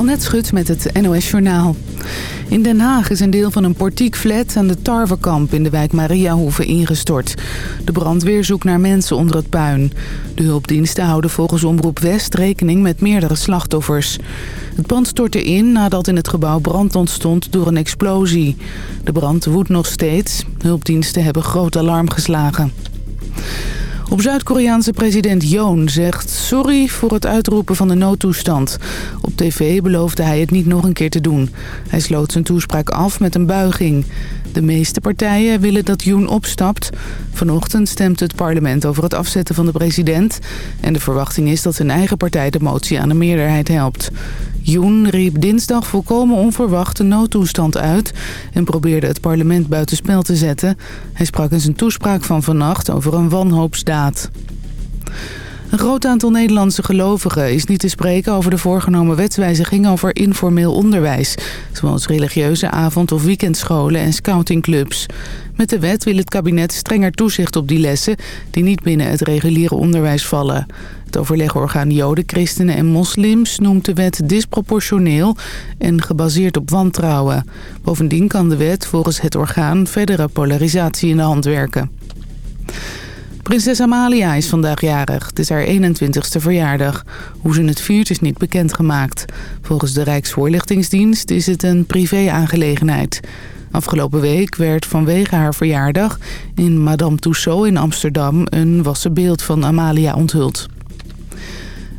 Annette Schut met het NOS Journaal. In Den Haag is een deel van een portiekflat aan de Tarwekamp in de wijk Mariahoeve ingestort. De brandweer zoekt naar mensen onder het puin. De hulpdiensten houden volgens Omroep West rekening met meerdere slachtoffers. Het pand stortte in nadat in het gebouw brand ontstond door een explosie. De brand woedt nog steeds. Hulpdiensten hebben groot alarm geslagen. Op Zuid-Koreaanse president Yoon zegt sorry voor het uitroepen van de noodtoestand. Op tv beloofde hij het niet nog een keer te doen. Hij sloot zijn toespraak af met een buiging. De meeste partijen willen dat Yoon opstapt. Vanochtend stemt het parlement over het afzetten van de president. En de verwachting is dat zijn eigen partij de motie aan een meerderheid helpt. Yoon riep dinsdag volkomen onverwacht noodtoestand uit... en probeerde het parlement buitenspel te zetten. Hij sprak in zijn toespraak van vannacht over een wanhoopsdaad. Een groot aantal Nederlandse gelovigen is niet te spreken over de voorgenomen wetswijziging over informeel onderwijs, zoals religieuze avond- of weekendscholen en scoutingclubs. Met de wet wil het kabinet strenger toezicht op die lessen die niet binnen het reguliere onderwijs vallen. Het overlegorgaan Joden, Christenen en Moslims noemt de wet disproportioneel en gebaseerd op wantrouwen. Bovendien kan de wet volgens het orgaan verdere polarisatie in de hand werken. Prinses Amalia is vandaag jarig. Het is haar 21ste verjaardag. Hoe ze het viert is niet bekendgemaakt. Volgens de Rijksvoorlichtingsdienst is het een privé-aangelegenheid. Afgelopen week werd vanwege haar verjaardag in Madame Tussauds in Amsterdam... een wassen beeld van Amalia onthuld.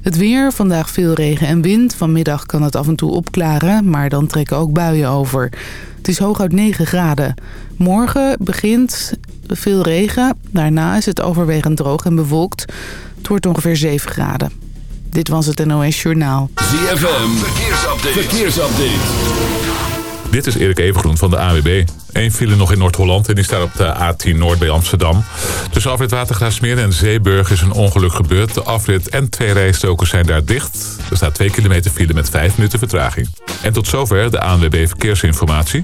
Het weer, vandaag veel regen en wind. Vanmiddag kan het af en toe opklaren, maar dan trekken ook buien over. Het is hooguit 9 graden. Morgen begint veel regen. Daarna is het overwegend droog en bewolkt. Het wordt ongeveer 7 graden. Dit was het NOS Journaal. ZFM, verkeersupdate. verkeersupdate. Dit is Erik Evengroen van de AWB. Eén file nog in Noord-Holland en die staat op de A10 Noord bij Amsterdam. Tussen afrit Watergraafsmeer en Zeeburg is een ongeluk gebeurd. De afrit en twee rijstokers zijn daar dicht. Er staat 2 kilometer file met 5 minuten vertraging. En tot zover de ANWB Verkeersinformatie.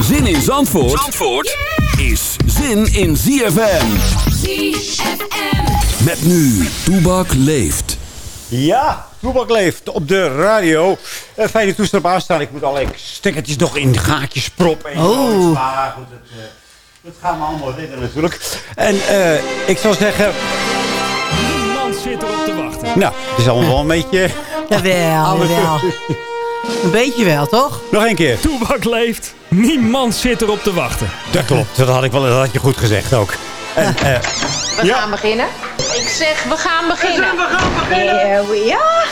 Zin in Zandvoort, Zandvoort is zin in ZFM. ZFM. Met nu, Toebak leeft. Ja, Toebak leeft op de radio. Uh, fijne toestel op aanstaan. Ik moet allerlei stekkertjes nog in gaatjes proppen. Oh. Maar goed, het, uh, dat gaan we allemaal redden natuurlijk. En uh, ik zou zeggen... Niemand zit erop te wachten. Nou, het is allemaal wel een beetje... Jawel, jawel. Een beetje wel, toch? Nog een keer. Toebak leeft. Niemand zit erop te wachten. Dat klopt. Dat had ik wel, dat had je goed gezegd ook. En, uh, we ja. gaan beginnen. Ik zeg, we gaan beginnen. We gaan beginnen. Here we are.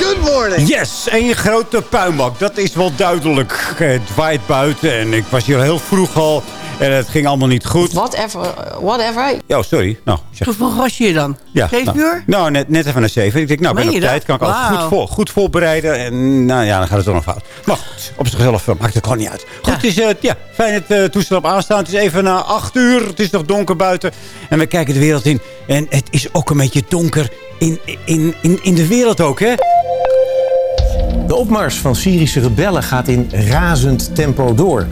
Good morning. Yes, een grote puinbak. Dat is wel duidelijk. Het waait buiten en ik was hier heel vroeg al. En het ging allemaal niet goed. Whatever. whatever. Ja, sorry. Nou, zeg... Hoe vroeg was je hier dan? Ja, Zeven nou, uur? Nou, net, net even naar zeven. Ik denk, nou, ben op tijd. Kan ik wow. altijd goed, voor, goed voorbereiden. En nou ja, dan gaat het toch nog fout. Maar goed, op zichzelf maakt het gewoon niet uit. Goed, ja. het is uh, ja, fijn het uh, toestel op aanstaan. Het is even na acht uur. Het is nog donker buiten. En we kijken de wereld in. En het is ook een beetje donker in, in, in, in de wereld ook, hè? De opmars van Syrische rebellen gaat in razend tempo door.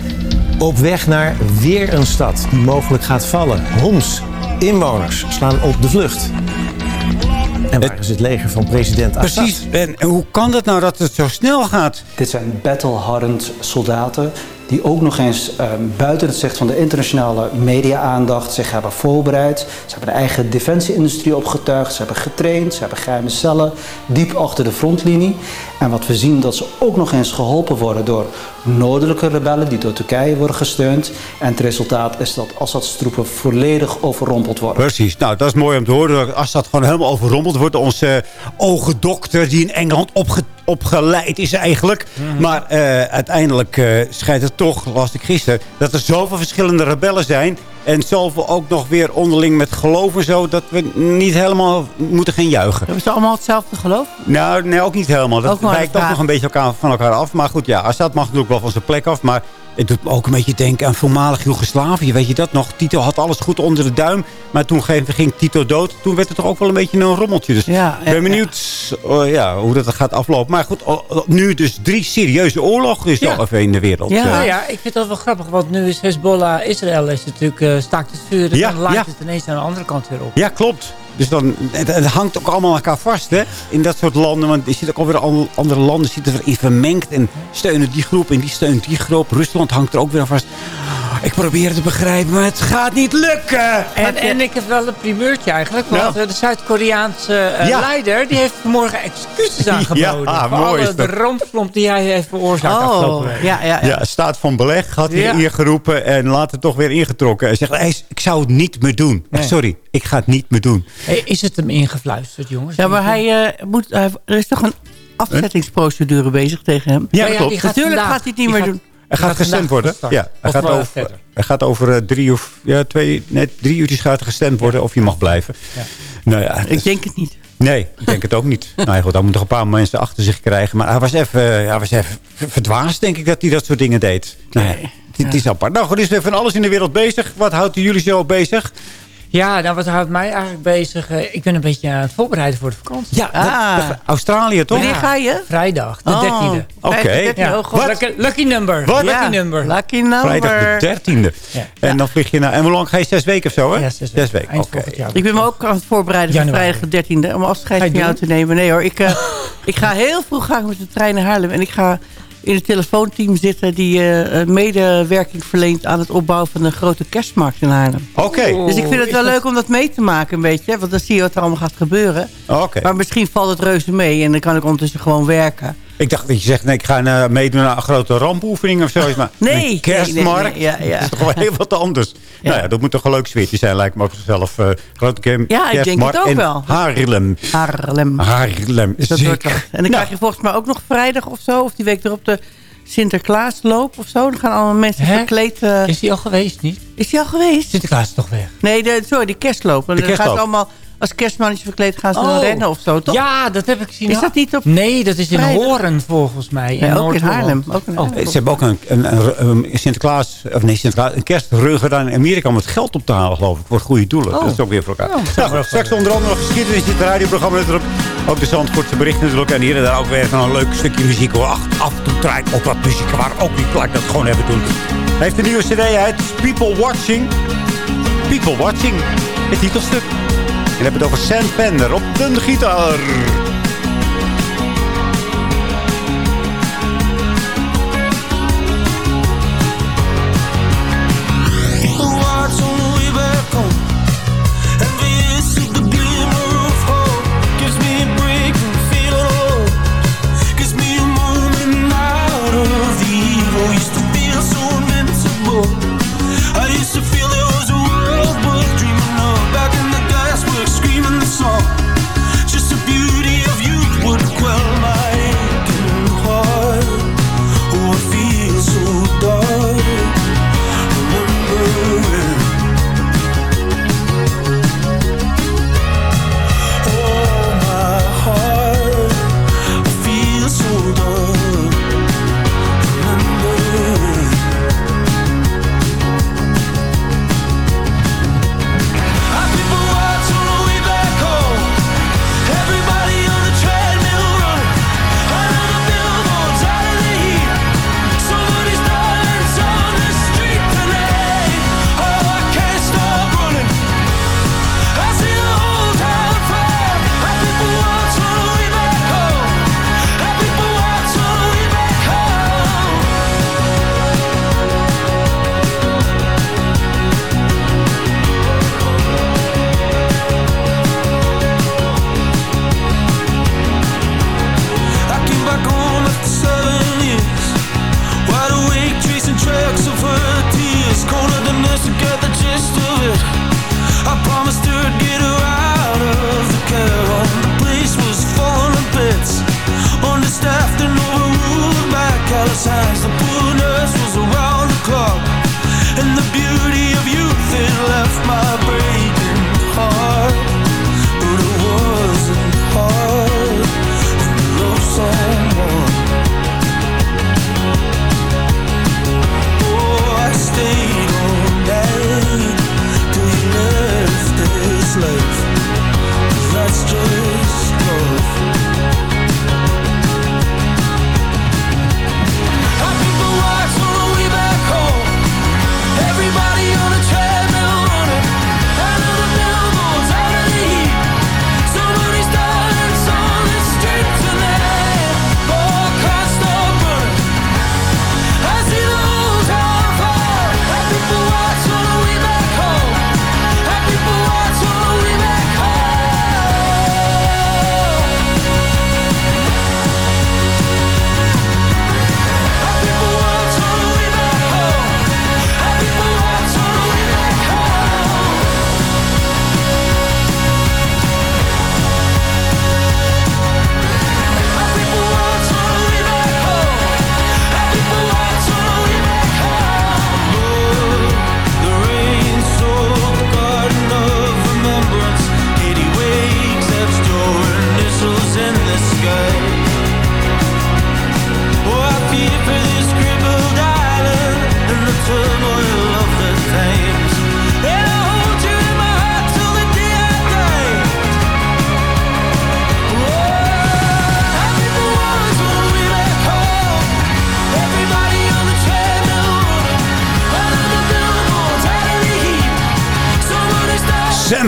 Op weg naar weer een stad die mogelijk gaat vallen. Homs. Inwoners slaan op de vlucht. En waar is het leger van president Assad? Precies. En hoe kan het nou dat het zo snel gaat? Dit zijn battle-hardened soldaten die ook nog eens um, buiten het zicht van de internationale media-aandacht zich hebben voorbereid. Ze hebben de eigen defensieindustrie opgetuigd, ze hebben getraind, ze hebben geheime cellen diep achter de frontlinie. En wat we zien dat ze ook nog eens geholpen worden door noordelijke rebellen die door Turkije worden gesteund. En het resultaat is dat Assad's troepen volledig overrompeld worden. Precies, nou dat is mooi om te horen dat Assad gewoon helemaal overrompeld wordt. Onze ogendokter die in Engeland opge opgeleid is eigenlijk. Mm -hmm. Maar uh, uiteindelijk uh, schijnt het toch, las ik gisteren, dat er zoveel verschillende rebellen zijn En zoveel ook nog weer onderling met geloof en zo... dat we niet helemaal moeten gaan juichen. Hebben ze allemaal hetzelfde geloof? Nou, nee, ook niet helemaal. Dat wijkt toch nog een beetje elkaar, van elkaar af. Maar goed, ja, Assad mag natuurlijk wel van zijn plek af. Maar het doet me ook een beetje denken aan voormalig Joegoslavië. Weet je dat nog? Tito had alles goed onder de duim. Maar toen ging Tito dood. Toen werd het toch ook wel een beetje een rommeltje. Dus ja, ik ben benieuwd oh, ja, hoe dat gaat aflopen. Maar goed, oh, oh, nu dus drie serieuze oorlogen is ja. toch even in de wereld. Ja, nou ja, ik vind dat wel grappig. Want nu is Hezbollah, Israël is natuurlijk uh, staakt het vuur. Ja, dan lijkt het ineens aan de andere kant weer op. Ja, klopt. Dus dan, het, hangt ook allemaal aan elkaar vast hè? in dat soort landen. Want je ziet ook alweer andere landen zitten erin vermengd. En steunen die groep en die steunt die groep. Rusland hangt er ook weer aan vast. Ik probeer het te begrijpen, maar het gaat niet lukken. En, en ik heb wel een primeurtje eigenlijk. Want nou. de Zuid-Koreaanse uh, leider die heeft vanmorgen excuses aangeboden. Ja, voor mooi alle de rompslomp die hij heeft veroorzaakt oh, ja, ja, ja. ja, staat van beleg had hij ingeroepen en later toch weer ingetrokken. Hij zegt, hey, ik zou het niet meer doen. Sorry, ik ga het niet meer doen. Hey, is het hem ingefluisterd, jongens? Ja, maar hij, uh, moet, er is toch een afzettingsprocedure bezig tegen hem? Ja, klopt. Gaat Natuurlijk gaat hij het niet meer doen. Hij gaat gestemd worden. Ja, hij gaat, over, hij gaat over drie of ja, twee, nee, drie uurtjes gaat gestemd worden of je mag blijven. Ja. Nou ja, ik denk het niet. Nee, ik denk het ook niet. nou ja, goed, dan moet nog een paar mensen achter zich krijgen. Maar hij was even, hij was even verdwaasd, denk ik, dat hij dat soort dingen deed. Nee. Nou ja, het is apart. Nou goed, is er van alles in de wereld bezig. Wat houdt jullie zo bezig? Ja, nou, wat houdt mij eigenlijk bezig? Uh, ik ben een beetje aan het voorbereiden voor de vakantie. Ja, ah. Australië toch? Wanneer ga je? Vrijdag, de 13e. Oké. Okay. Ja. Lucky, lucky, number. Wat? Lucky number. Lucky number. Vrijdag de 13e. En dan vlieg je naar... En hoe lang ga je? Zes weken of zo, hè? Ja, zes weken. Zes weken. Oké. Ik ben me ook aan het voorbereiden voor vrijdag de 13e. Om afscheid van jou te nemen. Nee hoor, ik, uh, ik ga heel vroeg gaan met de trein naar Haarlem. En ik ga in het telefoonteam zitten... die uh, medewerking verleent aan het opbouwen van een grote kerstmarkt in Haarlem. Oké. Dus ik vind het wel leuk om dat mee te maken een beetje. Want dan zie je wat er allemaal gaat gebeuren. Oké. Maar misschien valt het reuze mee en dan kan ik ondertussen gewoon werken. Ik dacht dat je zegt, nee, ik ga uh, meedoen aan een grote rampoefening of zoiets. Maar nee, een kerstmarkt, nee, ja, ja. dat is toch wel heel wat anders. Nou ja, dat moet toch een leuk sfeertje zijn, lijkt me ook zelf. Uh, grote kerstmarkt Ja, ik denk het ook wel. Haarlem. Haarlem. Haarlem, dat wordt En dan nou. krijg je volgens mij ook nog vrijdag of zo, of die week erop de Sinterklaasloop of zo. Dan gaan allemaal mensen Hè? verkleed... Uh... Is die al geweest, niet? Is die al geweest? Sinterklaas is toch weg? Nee, de, sorry, die kerstloop. En de dan gaat allemaal als kerstmannetje verkleed gaan ze oh. rennen of zo, toch? Ja, dat heb ik gezien. Is dat niet op Nee, dat is in Horen volgens mij. In ook in Haarlem. Ook in Haarlem. Oh. Ze hebben ook een, een, een, Sinterklaas, of nee, Sinterklaas, een kerstrun gedaan in Amerika om het geld op te halen, geloof ik. Voor goede doelen. Oh. Dat is ook weer voor elkaar. Oh. Nou, straks onder andere nog geschiedenis in het radioprogramma natuurlijk. Ook de Zandvoortse berichten natuurlijk. En hier en daar ook weer van een leuk stukje muziek. Hoor. Ach, af en toe draait ook wat muziek waar ook niet gelijk dat gewoon hebben doen. Hij heeft een nieuwe cd uit. People Watching. People Watching. Het titelstuk. En heb het over Sam Fender op de gitaar.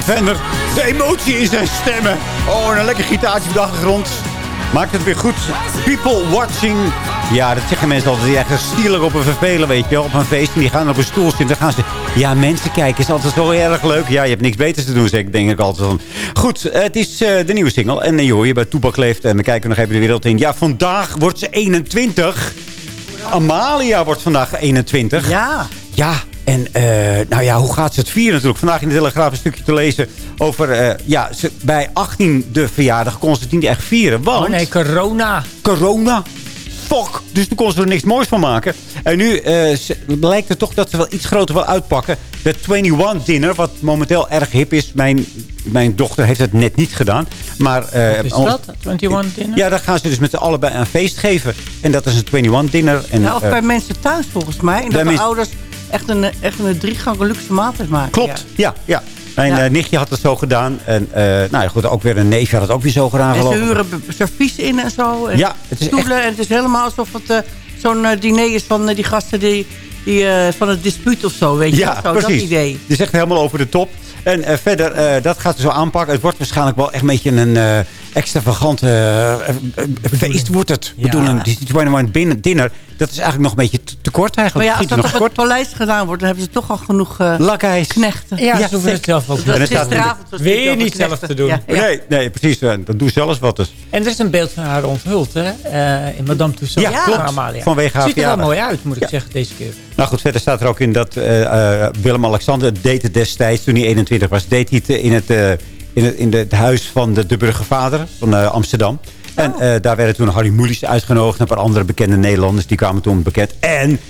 Sam Fender. De emotie in zijn stemmen. Oh, en een lekker gitaartje op de achtergrond. Maakt het weer goed. People watching. Ja, dat zeggen mensen altijd. Die echt stielig op een vervelen, weet je Op een feest. En die gaan op een stoel zitten. Dan gaan ze... Ja, mensen kijken is altijd wel erg leuk. Ja, je hebt niks beters te doen, zeg denk ik altijd. Van. Goed, het is de nieuwe single. En je hoor je bij Toepak leeft. En we kijken nog even de wereld in. Ja, vandaag wordt ze 21. Amalia wordt vandaag 21. Ja. Ja, en uh, nou ja, hoe gaat ze het vieren natuurlijk? Vandaag in de Telegraaf een stukje te lezen over... Uh, ja, ze, bij 18 de verjaardag kon ze het niet echt vieren. Want, oh nee, corona. Corona. Fuck. Dus toen kon ze er niks moois van maken. En nu uh, lijkt het toch dat ze wel iets groter wil uitpakken. De 21 dinner, wat momenteel erg hip is. Mijn, mijn dochter heeft het net niet gedaan. Maar, wat is dat, 21 dinner? Ja, dan gaan ze dus met z'n allebei een feest geven. En dat is een 21 dinner. En, ja, of bij mensen thuis volgens mij. En dat de ouders echt een, echt een driegangen luxe maaltijd maken. Klopt, ja. ja, Mijn ja. uh, nichtje had het zo gedaan. En uh, nou ja, goed, ook weer een neefje had het ook weer zo gedaan. En ze huren servies in en zo. En ja, het is stoelen. Echt... En het is helemaal alsof het uh, zo'n diner is van die gasten die, die van het dispuut of zo. Weet je ja, zo, precies. Dat idee. Het is echt helemaal over de top. En uh, verder, uh, dat gaat ze zo aanpakken. Het wordt waarschijnlijk wel echt een beetje een uh, extravagante feest wordt het. Ja. Bedoelen, die 21 dinner, dat is eigenlijk nog een beetje te, te kort eigenlijk. Maar ja, als dat op kort. het paleis gedaan wordt, dan hebben ze toch al genoeg Lakijs. knechten. Ja, ja ze hoeven het zelf ook. Gisteravond was Weer niet zelf te doen. Ja, ja. Nee, nee, precies. Dat doe zelfs wat dus. En er is een beeld van haar onthuld, hè? in Madame Tussauds. Ja, klopt. Amalia. Vanwege haar Ziet er wel mooi uit, moet ik zeggen, deze keer. Nou goed, verder staat er ook in dat Willem-Alexander deed het destijds, toen hij 21 was, deed hij het in het, uh, in het, in de, het huis van de, de burgervader van uh, Amsterdam. Oh. En uh, daar werden toen Harry Mulisch uitgenodigd. En een paar andere bekende Nederlanders. Die kwamen toen bekend. En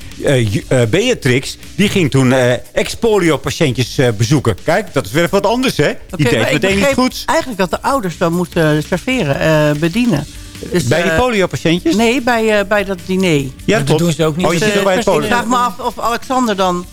Beatrix, die ging toen expolio-patiëntjes bezoeken. Kijk, dat is weer wat anders, hè? Die deed meteen iets goeds. Eigenlijk dat de ouders dan moeten serveren, bedienen. Dus, bij die polio-patiëntjes? Nee, bij, bij dat diner. Ja, dat, dat doen ze ook niet. Oh, je dus, zit bij het polio. Ik vraag me af of Alexander dan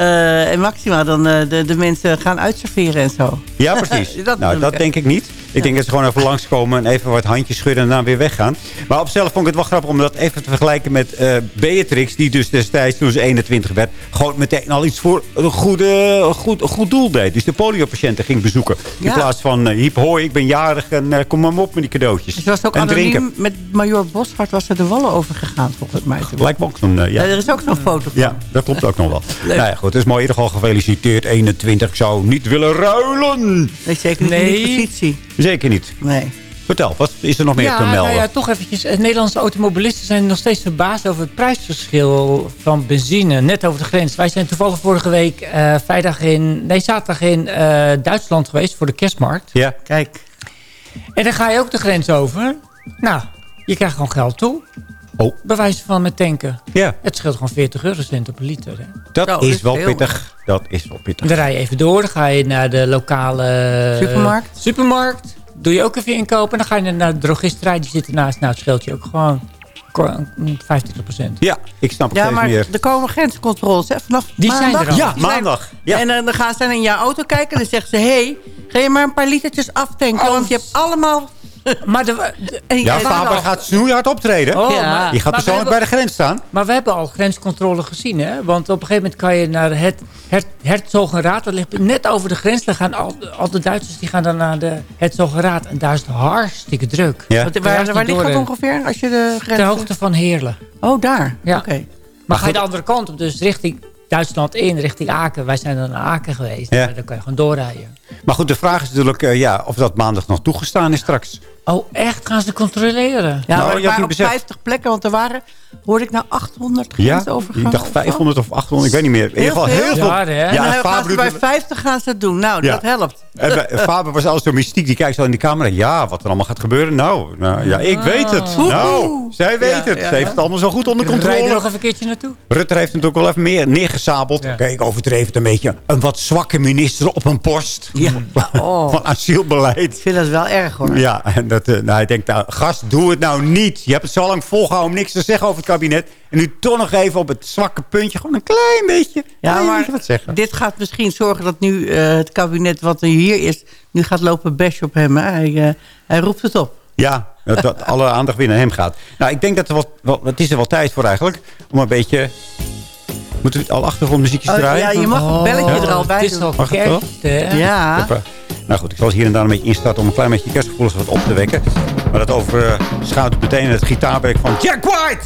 en Maxima dan uh, de, de mensen gaan uitserveren en zo. Ja, precies. dat nou, dat denk ik niet. Ik denk dat ze gewoon even langskomen en even wat handjes schudden en dan weer weggaan. Maar op zichzelf vond ik het wel grappig om dat even te vergelijken met uh, Beatrix. Die dus destijds, toen ze 21 werd, gewoon meteen al iets voor een, goede, goed, een goed doel deed. Dus de poliopatiënten ging bezoeken. Ja. In plaats van uh, hiep hoi, ik ben jarig en kom maar op met die cadeautjes. Dus was ook en anoniem, drinken. met Major Boshart was er de wallen over gegaan volgens mij. Lijkt me ook zo'n, ja. ja. Er is ook zo'n foto van. Ja, dat klopt ook nog wel. nou ja, goed, het is mooi. In ieder geval gefeliciteerd. 21. Ik zou niet willen ruilen. Nee, zeker niet nee. in die positie. Zeker niet. Nee. Vertel, wat is er nog meer ja, te melden? Nou ja, toch eventjes. Nederlandse automobilisten zijn nog steeds verbaasd over het prijsverschil van benzine. Net over de grens. Wij zijn toevallig vorige week uh, vrijdag in, nee, zaterdag in uh, Duitsland geweest voor de kerstmarkt. Ja. Kijk. En dan ga je ook de grens over. Nou, je krijgt gewoon geld toe. Oh. Bewijzen van met tanken. Ja. Het scheelt gewoon 40 eurocenten per liter. Hè? Dat is, is wel pittig. Dat is wel pittig. Dan rij je even door. Dan ga je naar de lokale... Supermarkt. Uh, supermarkt. Doe je ook even inkopen. Dan ga je naar de drogisterij. Die zit ernaast. Nou, het scheelt je ook gewoon 25 procent. Ja, ik snap het ja, maar meer. er komen grenscontroles hè, vanaf Die maandag. zijn er al. Ja, maandag. Ja. En uh, dan gaan ze in jouw auto kijken. En dan zeggen ze... Hé, hey, ga je maar een paar litertjes aftanken. Oh. Want je hebt allemaal maar de, de, ja, Faber al... gaat snoeihard optreden. Oh, ja. maar, die gaat persoonlijk hebben, bij de grens staan. Maar we hebben al grenscontrole gezien. Hè? Want op een gegeven moment kan je naar het, het Herzogenraad. Dat ligt net over de grens. Dan gaan al, al de Duitsers die gaan dan naar de Herzogenraad. En daar is het hartstikke druk. Ja. Waar waar ligt dat ongeveer? Als je de grens... Ter hoogte van Heerlen. Oh, daar? Ja. Oké. Okay. Maar, maar ga je de andere kant op. Dus richting Duitsland in, richting Aken. Wij zijn dan naar Aken geweest. Ja. Dan kan je gewoon doorrijden. Maar goed, de vraag is natuurlijk uh, ja, of dat maandag nog toegestaan is straks. Oh, echt? Gaan ze controleren? Ja, nou, maar waren op 50 plekken, want er waren, hoorde ik nou 800 grensovergangen. Ja, ik dacht 500 of 800, ik weet niet meer. In ieder geval heel veel. Ja, hè? Ja, en gaan ze bij 50 gaan ze het doen. Nou, ja. dat helpt. En Faber was altijd zo mystiek, die kijkt zo in de camera. Ja, wat er allemaal gaat gebeuren. Nou, nou ja, ik weet het. Oh. Nou, zij weet ja, het. Ja, ze heeft het allemaal zo goed onder controle. Rijden nog even een keertje naartoe. Rutte heeft natuurlijk wel even meer neergesabeld. Kijk, overdreven het een beetje. Een wat zwakke minister op een post. Ja. Oh. Van asielbeleid. Ik vind dat wel erg hoor. Ja, en dat, uh, nou, hij denkt, nou, gast, doe het nou niet. Je hebt het zo lang volgehouden om niks te zeggen over het kabinet. En nu toch nog even op het zwakke puntje, gewoon een klein beetje, ja, klein maar beetje wat zeggen. Dit gaat misschien zorgen dat nu uh, het kabinet wat er hier is, nu gaat lopen bash op hem. Hè? Hij, uh, hij roept het op. Ja, dat, dat alle aandacht weer naar hem gaat. Nou, ik denk dat er wel, het is er wel tijd voor eigenlijk, om een beetje Moeten we al achtergrondmuziekjes Oh, draaien? ja, je mag een belletje er al bij Het is doen. al kerst, hè? Ja. Even- Nou goed, ik zal eens hier en daar een beetje instarten om een klein beetje kerstgevoelens wat op te wekken. Maar dat overschouwt meteen het gitaarwerk van Jack White!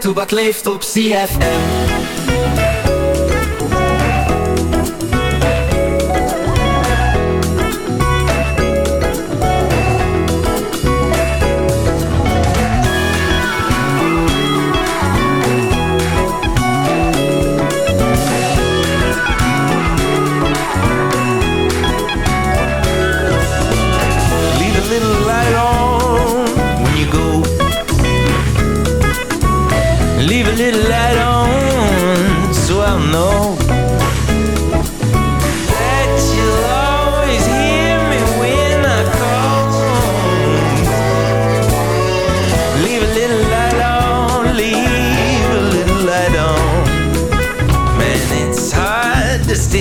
Toebak leeft op CFM.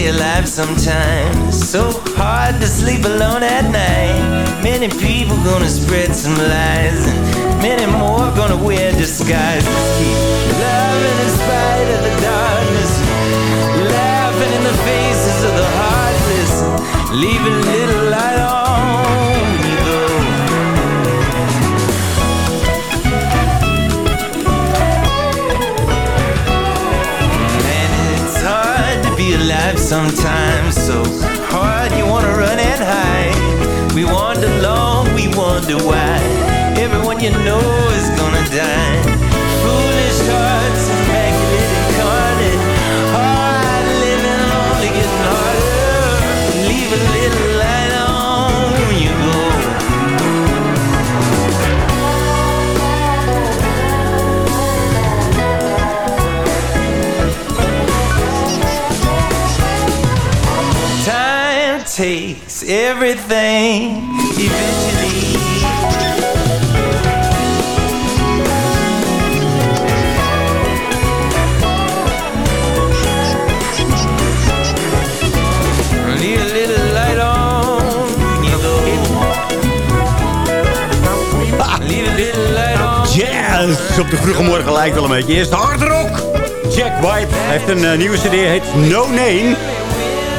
Alive sometimes. So hard to sleep alone at night. Many people gonna spread some lies, and many more gonna wear disguises. Keep loving in spite of the darkness, laughing in the faces of the heartless. Leave a little light sometimes. So hard you wanna run and hide. We wander long, we wonder why. Everyone you know is gonna die everything eventually. Need a little light on. Leave a little light on. Op de vroege morgen lijkt wel een beetje. Eerst hard rock! Jack White heeft een eh, nieuwe cd, heet No Name.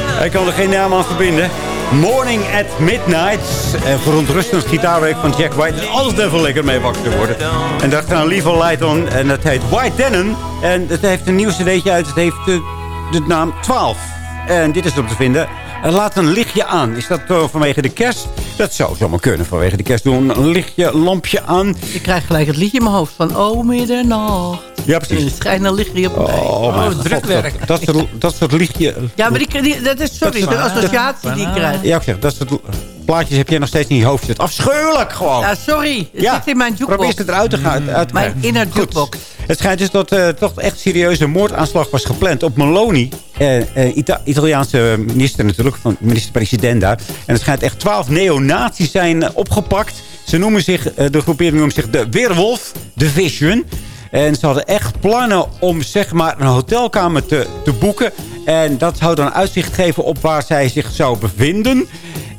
Hij kan er geen naam aan verbinden. Morning at Midnight. En verontrustend gitaarwerk van Jack White. alles even lekker mee wakker te worden. En daar gaan Leave a Light on. En dat heet White Denon. En het heeft een nieuw cd'tje uit. Het heeft de, de naam 12. En dit is op te vinden. En laat een lichtje aan. Is dat uh, vanwege de kerst? Dat zou zomaar kunnen vanwege de kerst. Doen een lichtje, lampje aan. Ik krijg gelijk het liedje in mijn hoofd van... Oh, middernacht. Ja, precies. Een lichtje op mij. Oh, mijn god, drukwerk. Dat, dat, soort, dat soort lichtje... Ja, maar die, die, dat is, sorry, Dat de is- associatie die ik krijg. Ja, ik zeg, dat soort plaatjes heb jij nog steeds in je hoofd zitten. Afschuwelijk gewoon. Ja, sorry. Het Ja, zit in mijn jukebox. Probeer het eruit te gaan. Uit te Mijn inner jukebox. Het schijnt dus dat er toch echt serieuze moordaanslag was gepland op Meloni. Eh, eh, Ita- Italiaanse minister natuurlijk, van minister-president daar. En het schijnt echt twaalf neonazies zijn eh, opgepakt. Ze noemen zich, eh, de groepering noemt zich de Weerwolf Division. En ze hadden echt plannen om zeg maar een hotelkamer te, te boeken. En dat zou dan uitzicht geven op waar zij zich zou bevinden.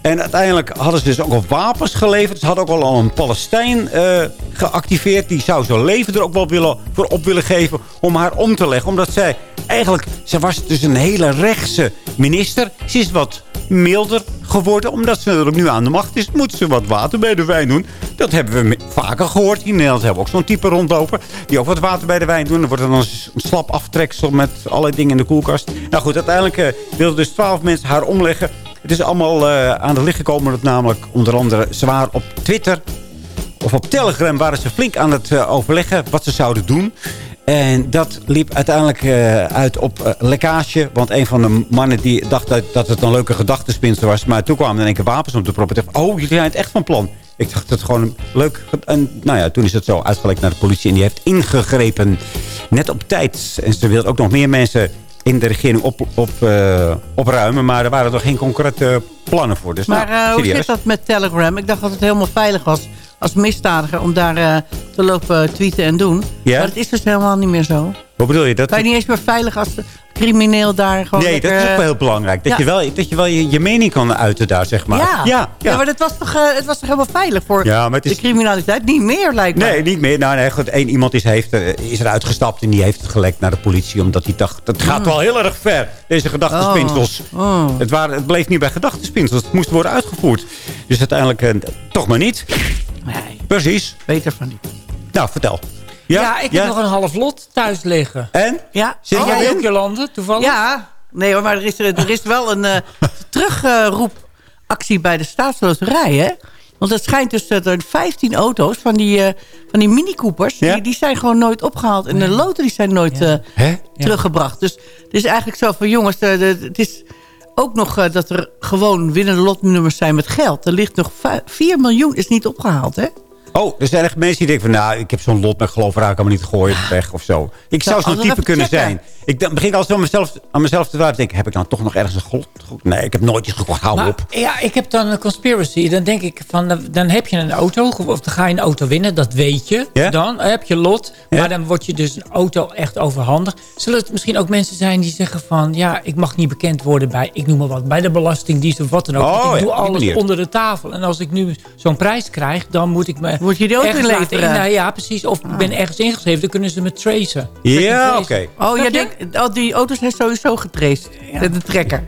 En uiteindelijk hadden ze dus ook al wapens geleverd. Ze hadden ook al een Palestijn eh, geactiveerd. Die zou zijn leven er ook wel willen, voor op willen geven om haar om te leggen. Omdat zij eigenlijk... Ze was dus een hele rechtse minister. Ze is wat milder geworden. Omdat ze natuurlijk nu aan de macht is, moet ze wat water bij de wijn doen. Dat hebben we vaker gehoord. In Nederland hebben we ook zo'n type rondlopen. Die ook wat water bij de wijn doen. Dan wordt er dan een slap aftreksel met allerlei dingen in de koelkast. Nou goed, uiteindelijk eh, wilden dus twaalf mensen haar omleggen. Het is allemaal eh, aan de licht gekomen. Dat namelijk onder andere zwaar op Twitter of op Telegram waren ze flink aan het eh, overleggen wat ze zouden doen. En dat liep uiteindelijk eh, uit op eh, lekkage. Want een van de mannen die dacht dat, dat het een leuke gedachtenspinster was. Maar toen kwamen er in één keer wapens op de prop. En dacht, oh, jullie zijn het echt van plan. Ik dacht dat het gewoon leuk... En nou ja, toen is het zo uitgelekt naar de politie. En die heeft ingegrepen. Net op tijd. En ze wilden ook nog meer mensen in de regering op, op, eh, opruimen. Maar er waren nog geen concrete plannen voor. Dus Maar nou, eh, hoe zit dat met Telegram? Ik dacht dat het helemaal veilig was als misdadiger om daar eh, te lopen tweeten en doen. Ja? Maar dat is dus helemaal niet meer zo. Wat bedoel je? Dat Kan je niet eens meer veilig als crimineel daar gewoon Nee, lekker, dat is ook eh, wel heel belangrijk. Dat ja. je wel, dat je, wel je, je mening kan uiten daar, zeg maar. Ja. ja, Ja, maar dat was toch, eh, het was toch helemaal veilig voor Ja, maar het is- de criminaliteit? Niet meer, lijkt me. Nee, niet meer. Nou, nee, goed. Eén iemand is, heeft, is eruit gestapt en die heeft het gelekt naar de politie. Omdat hij dacht, dat gaat wel heel erg ver, deze gedachtenspinsels. Oh, oh. Het, waren, het bleef niet bij gedachtenspinsels. Het moest worden uitgevoerd. Dus uiteindelijk eh, toch maar niet. Nee, Precies. beter van niet. Nou, vertel. Ja, ik heb nog een half lot thuis liggen. En? Ja, Zit Oh, jij ook, Jolande, toevallig? ja. Nee hoor, maar er is, er is wel een eh terugroepactie bij de staatsloterij, hè? Want het schijnt dus dat er 15 auto's van die, eh, van die mini Coopers... Ja? Die, die zijn gewoon nooit opgehaald. En de loteries zijn nooit eh, Hè? teruggebracht. Dus het is eigenlijk zo van... jongens, de, de- het is ook nog eh, dat er gewoon winnende lotnummers zijn met geld. Er ligt nog 4 miljoen, is niet opgehaald, hè? Oh, er zijn echt mensen die denken van... nou, ik heb zo'n lot met geloof raak allemaal niet gooien weg of zo. Ik zou zo'n type kunnen checken. zijn. Ik dan begin altijd aan mezelf, aan mezelf te twijfelen. Denk, heb ik dan toch nog ergens een glot? Nee, ik heb nooit iets gekocht. Hou Maar, op. ja, ik heb dan een conspiracy. Dan denk ik van, dan- heb je een auto. Of dan ga je een auto winnen, dat weet je. Ja? Dan heb je lot. Ja? Maar dan wordt je dus een auto echt overhandigd. Zullen het misschien ook mensen zijn die zeggen van... ja, ik mag niet bekend worden bij, ik noem maar wat... bij de belastingdienst of wat dan ook. Oh, ik ja, doe alles manier. onder de tafel. En als ik nu zo'n prijs krijg, dan moet ik me... Moet je die laten inleveren? in- nou ja, precies. Of ik ben ergens ingeschreven, dan kunnen ze me tracen. Ja, oké. Oh, jij denkt, die auto's zijn sowieso getraced. Met de trekker.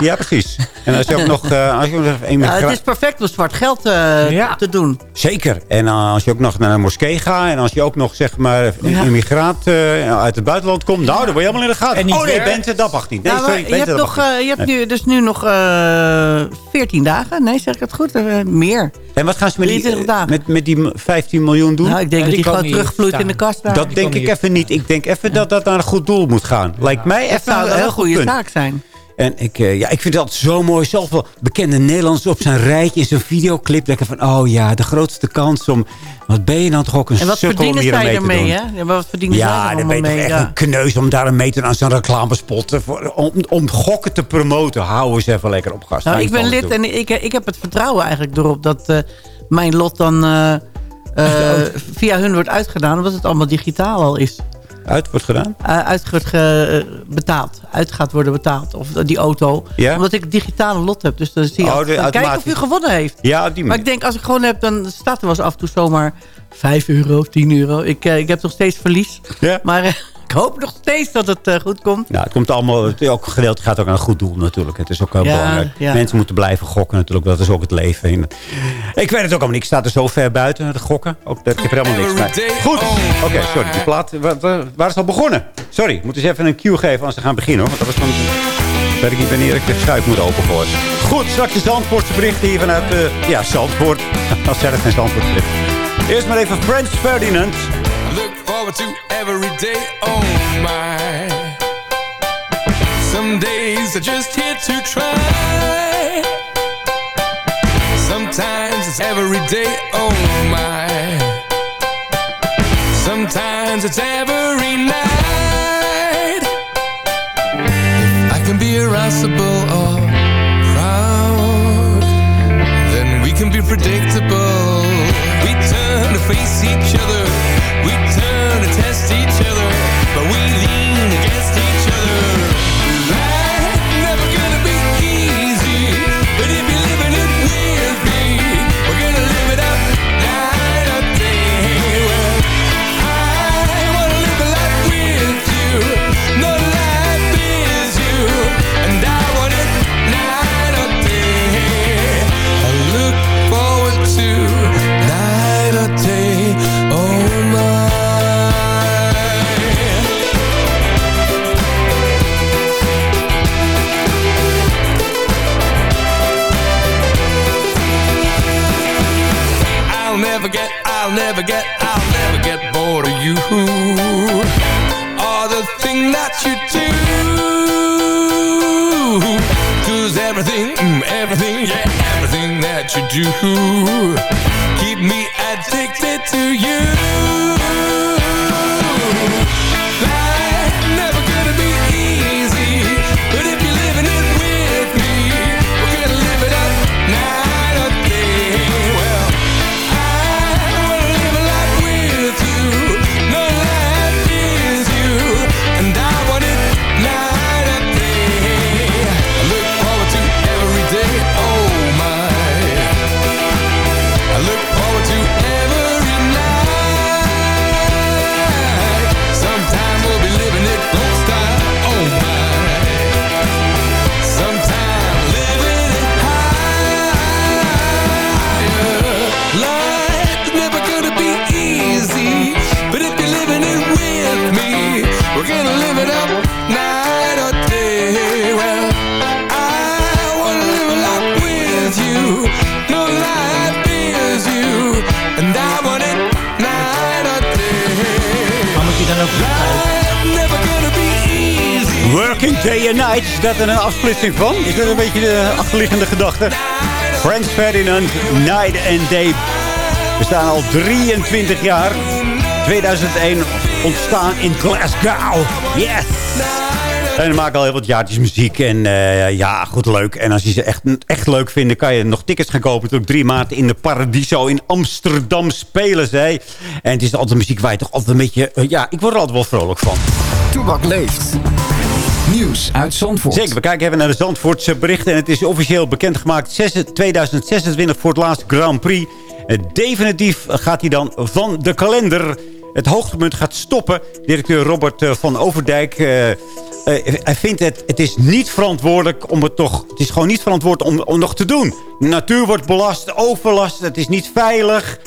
Ja, precies. En als je ook nog... eh, als je nog Ja, het is perfect om zwart geld eh, Ja. te doen. Zeker. En eh, als je ook nog naar een moskee gaat... en als je ook nog, zeg maar, een Ja. immigraat eh, uit het buitenland komt... nou, dan word je helemaal in de gaten. En niet Oh nee, werkt. Bente, dat mag niet. Nee, Nou, sorry, je hebt, nog, je hebt nu, dus nu nog eh 14 dagen. Nee, zeg ik het goed? Meer. En wat gaan ze met die, 23 dagen. met, met die 15 miljoen doen? Nou, ik denk Ja, dat die gewoon terugvloeit in de kast daar. dat die denk ik hier. even niet. Ik denk even dat dat naar een goed doel moet gaan. Lijkt mij dat zou een heel heel goed goede zaak zijn. En ik, uh, ja, ik vind altijd zo mooi. Zoveel bekende Nederlanders op zijn rijtje in zijn videoclip. Lekker van, oh ja, de grootste kans om... Wat ben je dan toch ook een sukkel om hier mee te doen? Hè? Ja, wat verdienen ja, zij dan ben je mee? echt ja. een kneus om daar een meter aan zo'n reclamespot. Voor, om, om gokken te promoten. Hou eens even lekker op gast. Nou, ik ben lid en ik, ik heb het vertrouwen eigenlijk erop dat uh, mijn lot dan uh, uh, via hun wordt uitgedaan. Omdat het allemaal digitaal al is. Uit wordt gedaan? Uh, uit wordt ge, betaald. Uit gaat worden betaald. Of die auto. Ja? Omdat ik digitale lot heb. Dus dan zie je oh, of u gewonnen heeft. Ja, die maar ik denk, als ik gewoon heb, dan staat er wel eens af en toe zomaar 5 euro, 10 euro. Ik, uh, ik heb nog steeds verlies. Ja. Maar ik hoop nog steeds dat het uh, goed komt. Nou, het komt allemaal, het ook gedeelte gaat ook aan een goed doel natuurlijk. Het is ook heel Ja, belangrijk. ja. Mensen moeten blijven gokken natuurlijk. Dat is ook het leven. Ik weet het ook allemaal niet. Ik sta er zo ver buiten het gokken. Ook, ik heb er helemaal niks mee. Goed. Oké, okay, sorry. Die plaat, waar, waar is het al begonnen? Sorry, ik moet eens even een cue geven als ze gaan beginnen. Hoor. Want dat was van... weet ik niet wanneer ik de schuif moet opengooien. Goed, straks de Zandvoortse berichten hier vanuit uh, ja, Zandvoort. Als het geen Zandvoort bericht. Eerst maar even Frans Ferdinand. Forward to every day, oh my. Some days are just here to try. Sometimes it's every day, oh my. Sometimes it's every night. If I can be irascible or proud, then we can be predictable. We turn to face each other. We turn And I want it night or day Maar moet je dan ook never gonna be easy Working Day and Night. Is dat een afsplitsing van? Is dat een beetje de achterliggende gedachte? Frans Ferdinand, Night and Day. We staan al 23 jaar. 2001 ontstaan in Glasgow. Yes! En we maken al heel wat jaartjes muziek. En eh, ja, goed leuk. En als je ze echt, echt leuk vindt, kan je nog tickets gaan kopen. Natuurlijk drie maanden in de Paradiso in Amsterdam spelen zij. En het is altijd muziek waar je toch altijd een beetje... eh, ja, ik word er altijd wel vrolijk van. Toebak leeft. Nieuws uit Zandvoort. Zeker, we kijken even naar de Zandvoortse berichten. En het is officieel bekendgemaakt 6 2026 voor het laatste Grand Prix. Eh, definitief gaat hij dan van de kalender. Het hoogtepunt gaat stoppen. Directeur Robert van Overdijk... hij vindt het, het is niet verantwoordelijk om het toch... Het is gewoon niet verantwoord om, om nog te doen. De natuur wordt belast, overlast, het is niet veilig.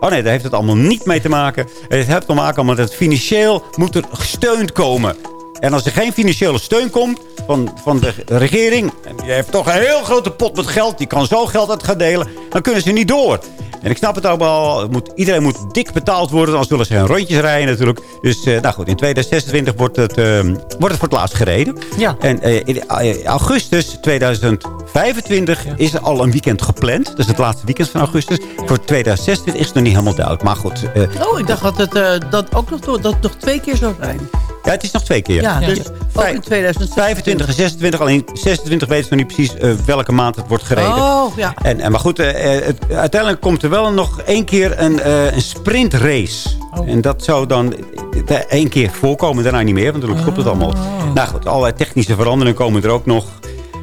Oh nee, daar heeft het allemaal niet mee te maken. Het heeft te maken omdat het financieel moet er gesteund komen. En als er geen financiële steun komt van, van de regering... en die heeft toch een heel grote pot met geld... die kan zo geld uit gaan delen... dan kunnen ze niet door. En ik snap het ook wel. Moet, iedereen moet dik betaald worden. Anders zullen ze geen rondjes rijden natuurlijk. Dus eh, nou goed, in 2026 wordt het, eh, wordt het voor het laatst gereden. Ja. En eh, in augustus 2025 is er al een weekend gepland. Dat is het laatste weekend van augustus. Voor 2026 is het nog niet helemaal duidelijk. Maar goed. Oh, ik dacht dat het dat ook nog, door- dat nog twee keer zou zijn. Ja, het is nog twee keer. Ja, dus ook in 2026. 25 en 26. Alleen 26 weten ze nog niet precies eh, welke maand het wordt gereden. Oh, ja. En, en, maar goed, eh, eh, het, uiteindelijk komt er wel nog één keer een, eh, een sprintrace. Oh. En dat zou dan één keer voorkomen, daarna niet meer. Want dan klopt het allemaal. Oh. Nou goed, allerlei technische veranderingen komen er ook nog.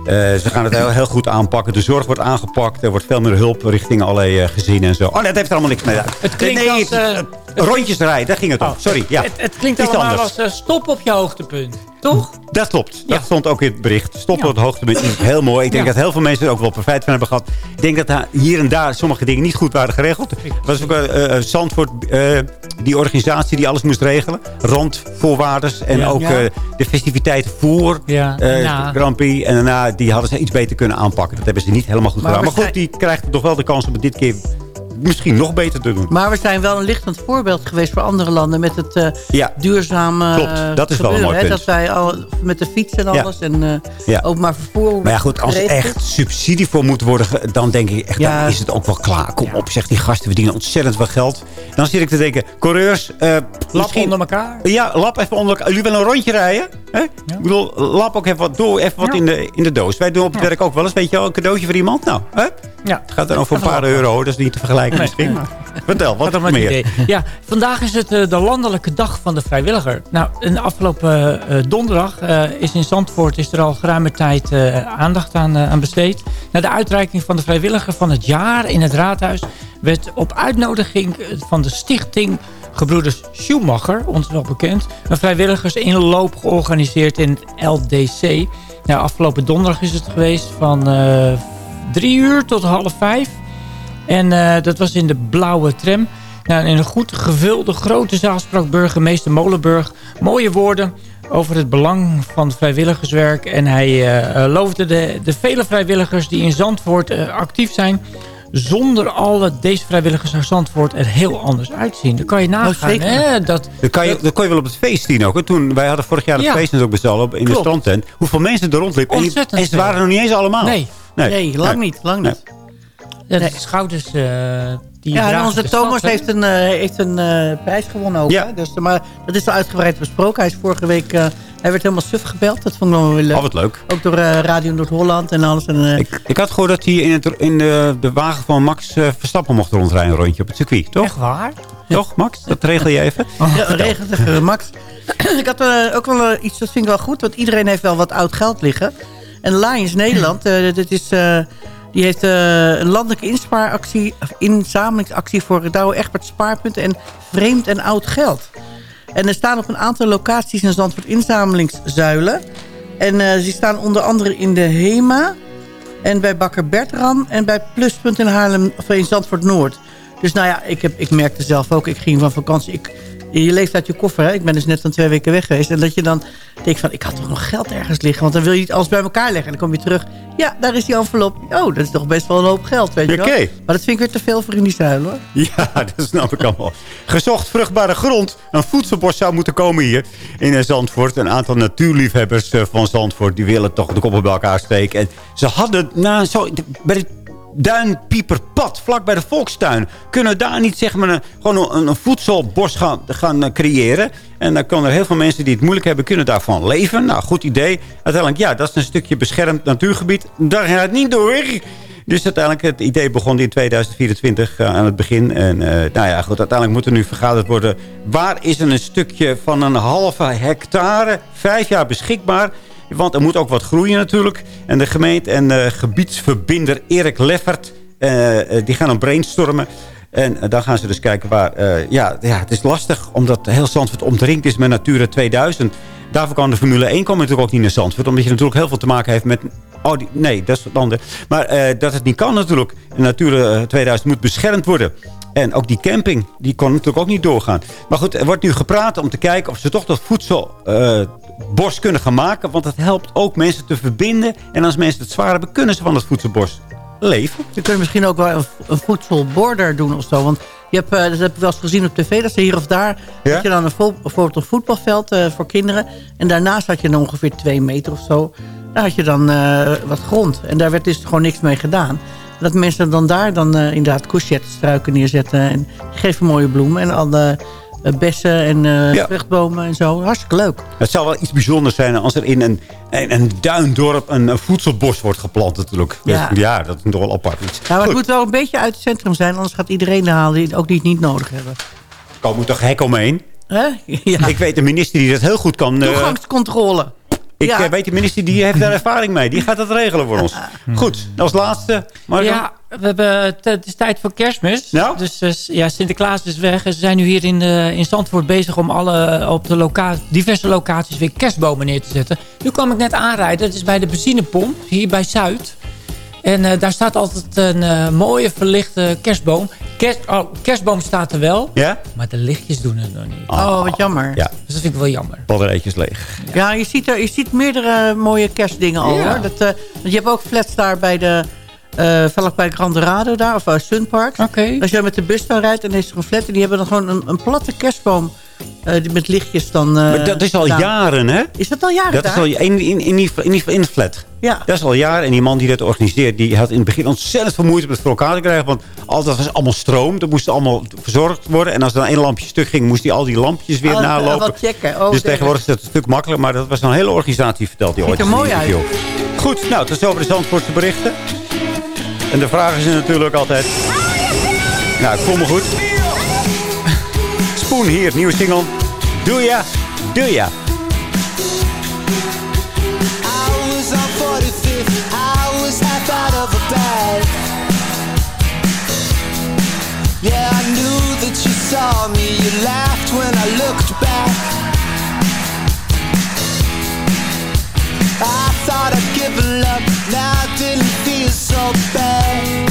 Eh, ze gaan het heel, heel goed aanpakken. De zorg wordt aangepakt. Er wordt veel meer hulp richting allerlei eh, gezinnen en zo. Oh, nee, dat heeft er allemaal niks mee. Het klinkt nee, als... eh, rondjes rijden, daar ging het om. Oh, Sorry, ja. Het, het klinkt allemaal anders. als stop op je hoogtepunt. Toch? Dat klopt. Dat Ja. stond ook in het bericht. Stop Ja. op het hoogtepunt. heel mooi. Ik denk Ja. dat heel veel mensen er ook wel profijt van hebben gehad. Ik denk dat daar hier en daar sommige dingen niet goed waren geregeld. Er was ook uh, Zandvoort, eh, die organisatie die alles moest regelen. Randvoorwaarders. En ook de festiviteiten voor. Grand Prix. En daarna die hadden ze iets beter kunnen aanpakken. Dat hebben ze niet helemaal goed Maar gedaan. Maar goed, die krijgt toch wel de kans om dit keer misschien nog beter te doen. Maar we zijn wel een lichtend voorbeeld geweest voor andere landen... met het eh, Ja. duurzame Klopt, dat is wel een mooi. Dat wij al met de fiets en Ja. alles en eh Ja. openbaar vervoer... Maar ja, goed, als er echt subsidie voor moet worden... dan denk ik echt, Ja. dan is het ook wel klaar. Kom op, zegt die gasten verdienen ontzettend veel geld. Dan zit ik te denken, coureurs... eh Lap onder elkaar. Ja, lap even onder elkaar. Jullie willen een rondje rijden? Hè? Ik bedoel, lap ook even wat door, even wat Ja. in, de, in de doos. Wij doen op het werk ook wel eens, weet je wel, een cadeautje voor iemand. Nou, hè? Ja. Het gaat dan over een paar euro, dat is niet te vergelijken misschien. Maar vertel, wat een meer? idee. Ja, vandaag is het eh, de landelijke dag van de vrijwilliger. Nou, in de afgelopen eh, donderdag eh, is in Zandvoort is er al geruime tijd aandacht aan, aan besteed. Na de uitreiking van de vrijwilliger van het jaar in het raadhuis... werd op uitnodiging van de stichting Gebroeders Schumacher, ons wel bekend... een vrijwilligersinloop georganiseerd in het LDC. Nou, afgelopen donderdag is het geweest van drie uur tot half vijf. En eh, dat was in de blauwe tram. Nou, in een goed gevulde grote zaal sprak burgemeester Molenburg mooie woorden over het belang van vrijwilligerswerk. En hij eh, loofde de, de vele vrijwilligers die in Zandvoort actief zijn. Zonder alle deze vrijwilligers zou Zandvoort er heel anders uitzien. Dan kan je nagaan. zeker. hè, dat, Dat, kan je, dat kon je wel op het feest zien ook. hè. Toen, wij hadden vorig jaar het Ja. feest allen op- in de strandtent. Hoeveel mensen er rondliepen. En, en ze waren er nog niet eens allemaal. Nee. Nee, lang niet, lang niet. De schouders eh, die Ja, en onze Thomas stad, heeft een, eh, heeft een eh, prijs gewonnen ook. Ja. Hè? Dus, maar dat is al uitgebreid besproken. Hij is vorige week... eh, hij werd helemaal suf gebeld. Dat vond ik wel weer leuk. Oh, wat leuk. Ook door eh, Radio Noord-Holland en alles. En, eh, Ik, ik had gehoord dat hij in, het, in de, de wagen van Max Verstappen mocht rondrijden. Een rondje op het circuit, toch? Echt waar? Toch, Max? Dat regel je even. Ja, regelt tegen eh, Max. ik had eh, ook wel iets, dat vind ik wel goed. Want iedereen heeft wel wat oud geld liggen. En Lions Nederland, eh, dit is, eh, die heeft eh, een landelijke inspaaractie, inzamelingsactie voor Douwe Egbert spaarpunten en vreemd en oud geld. En er staan op een aantal locaties in Zandvoort inzamelingszuilen. En eh die staan onder andere in de HEMA en bij Bakker Bertram en bij Pluspunt in Haarlem of in Zandvoort Noord. Dus nou ja, ik, heb, ik merkte zelf ook, ik ging van vakantie. Ik, je leeft uit je koffer, hè? ik ben dus net dan twee weken weg geweest. En dat je dan denkt van, ik had toch nog geld ergens liggen. Want dan wil je het alles bij elkaar leggen. En dan kom je terug, ja, daar is die envelop. Oh, dat is toch best wel een hoop geld, weet je wel. Maar dat vind ik weer te veel voor in die zuil, hoor. Ja, dat snap ik allemaal. Gezocht vruchtbare grond. Een voedselbos zou moeten komen hier in Zandvoort. Een aantal natuurliefhebbers eh, van Zandvoort... die willen toch de koppen bij elkaar steken. En ze hadden nou, zo, bij de Duinpieperpad, vlak bij de Volkstuin... kunnen we daar niet zeg maar, gewoon een, een voedselbos gaan, gaan eh, creëren. En dan kunnen er heel veel mensen die het moeilijk hebben... kunnen daarvan leven. Nou, goed idee. Uiteindelijk, ja, dat is een stukje beschermd natuurgebied. Daar gaat het niet door. Dus uiteindelijk, het idee begon in 2024 eh, aan het begin. En eh, nou ja, goed, uiteindelijk moet er nu vergaderd worden. Waar is er een stukje van een halve hectare, vijf jaar beschikbaar? Want er moet ook wat groeien natuurlijk. En de gemeente en eh, gebiedsverbinder Erik Leffert, eh, eh, die gaan dan brainstormen. En dan gaan ze dus kijken waar... ja, ja, het is lastig omdat heel Zandvoort omringd is met Natura 2000. Daarvoor kan de Formule 1 komen natuurlijk ook niet naar Zandvoort. Omdat je natuurlijk heel veel te maken heeft met... Oh, nee, dat is wat anders. Maar dat het niet kan natuurlijk. Natura 2000 moet beschermd worden. En ook die camping, die kon natuurlijk ook niet doorgaan. Maar goed, er wordt nu gepraat om te kijken of ze toch dat voedselbos kunnen gaan maken. Want het helpt ook mensen te verbinden. En als mensen het zwaar hebben, kunnen ze van dat voedselbos leven. Je kunt misschien ook wel een, een voedselborder doen of zo. Want je hebt, eh, dat heb ik wel eens gezien op tv. Dat ze hier of daar... Ja? had je dan een, vo- bijvoorbeeld een voetbalveld eh, voor kinderen. En daarnaast had je dan ongeveer twee meter of zo. Daar had je dan eh, wat grond. En daar werd dus gewoon niks mee gedaan. Dat mensen dan daar dan inderdaad courgettestruiken neerzetten. En geven mooie bloemen. En eh, bessen en eh Ja. vruchtbomen en zo. Hartstikke leuk. Het zou wel iets bijzonders zijn als er in een, een, een duindorp een, een voedselbos wordt geplant natuurlijk. Ja. Ja, dat is toch wel apart iets. Nou, het moet wel een beetje uit het centrum zijn. Anders gaat iedereen er halen die ook die het niet nodig hebben. Er moet toch hek omheen? Ja. Ik weet een minister die dat heel goed kan. eh, Toegangscontrole. Ik ja. eh, weet een minister die heeft daar ervaring mee. Die gaat dat regelen voor ons. Goed, als laatste. Marco? Ja, we hebben, het het is tijd voor kerstmis. Nou? Dus eh, ja, Sinterklaas is weg. En ze zijn nu hier in, eh, in Zandvoort bezig om alle, op de loca diverse locaties weer kerstbomen neer te zetten. Nu kwam ik net aanrijden. Dat is bij de benzinepomp, hier bij Zuid. En eh, daar staat altijd een eh, mooie verlichte kerstboom. Kerst, oh, kerstboom staat er wel, Ja? maar de lichtjes doen het nog niet. Oh, wat jammer. Ja, Dus dat vind ik wel jammer. batterijtjes leeg. Ja, je ziet, er, je ziet meerdere mooie kerstdingen al Ja. hoor. Dat, eh, want je hebt ook flats daar bij de eh vlak bij Grand Dorado daar, of uh, Sunpark. Oké. Als je daar met de bus dan rijdt, dan is er een flat. En die hebben dan gewoon een, een platte kerstboom eh, met lichtjes dan... eh, maar dat is al jaren, hè? Is dat al jaren Dat is al in, in, in, die, in, die, in de flat. Ja. Dat is al jaren. En die man die dat organiseert, die had in het begin ontzettend veel moeite om het voor elkaar te krijgen. Want altijd was allemaal stroom. Dat moest allemaal verzorgd worden. En als er dan één lampje stuk ging, moest hij al die lampjes weer Oh, nalopen. wat checken. Oh, dus tegenwoordig is dat een stuk makkelijker. Maar dat was een hele organisatie, vertelt hij Ziet ooit. er in een mooi uit. Goed, nou, tot zover de Zandvoortse berichten. En de vraag is natuurlijk altijd... Nou, ik voel me goed. Spoen hier, nieuwe single. Doe doe ja. I was on 45th, I was half out of a bag. Yeah, I knew that you saw me, you laughed when I looked back. I thought I'd given up, now I didn't feel so bad.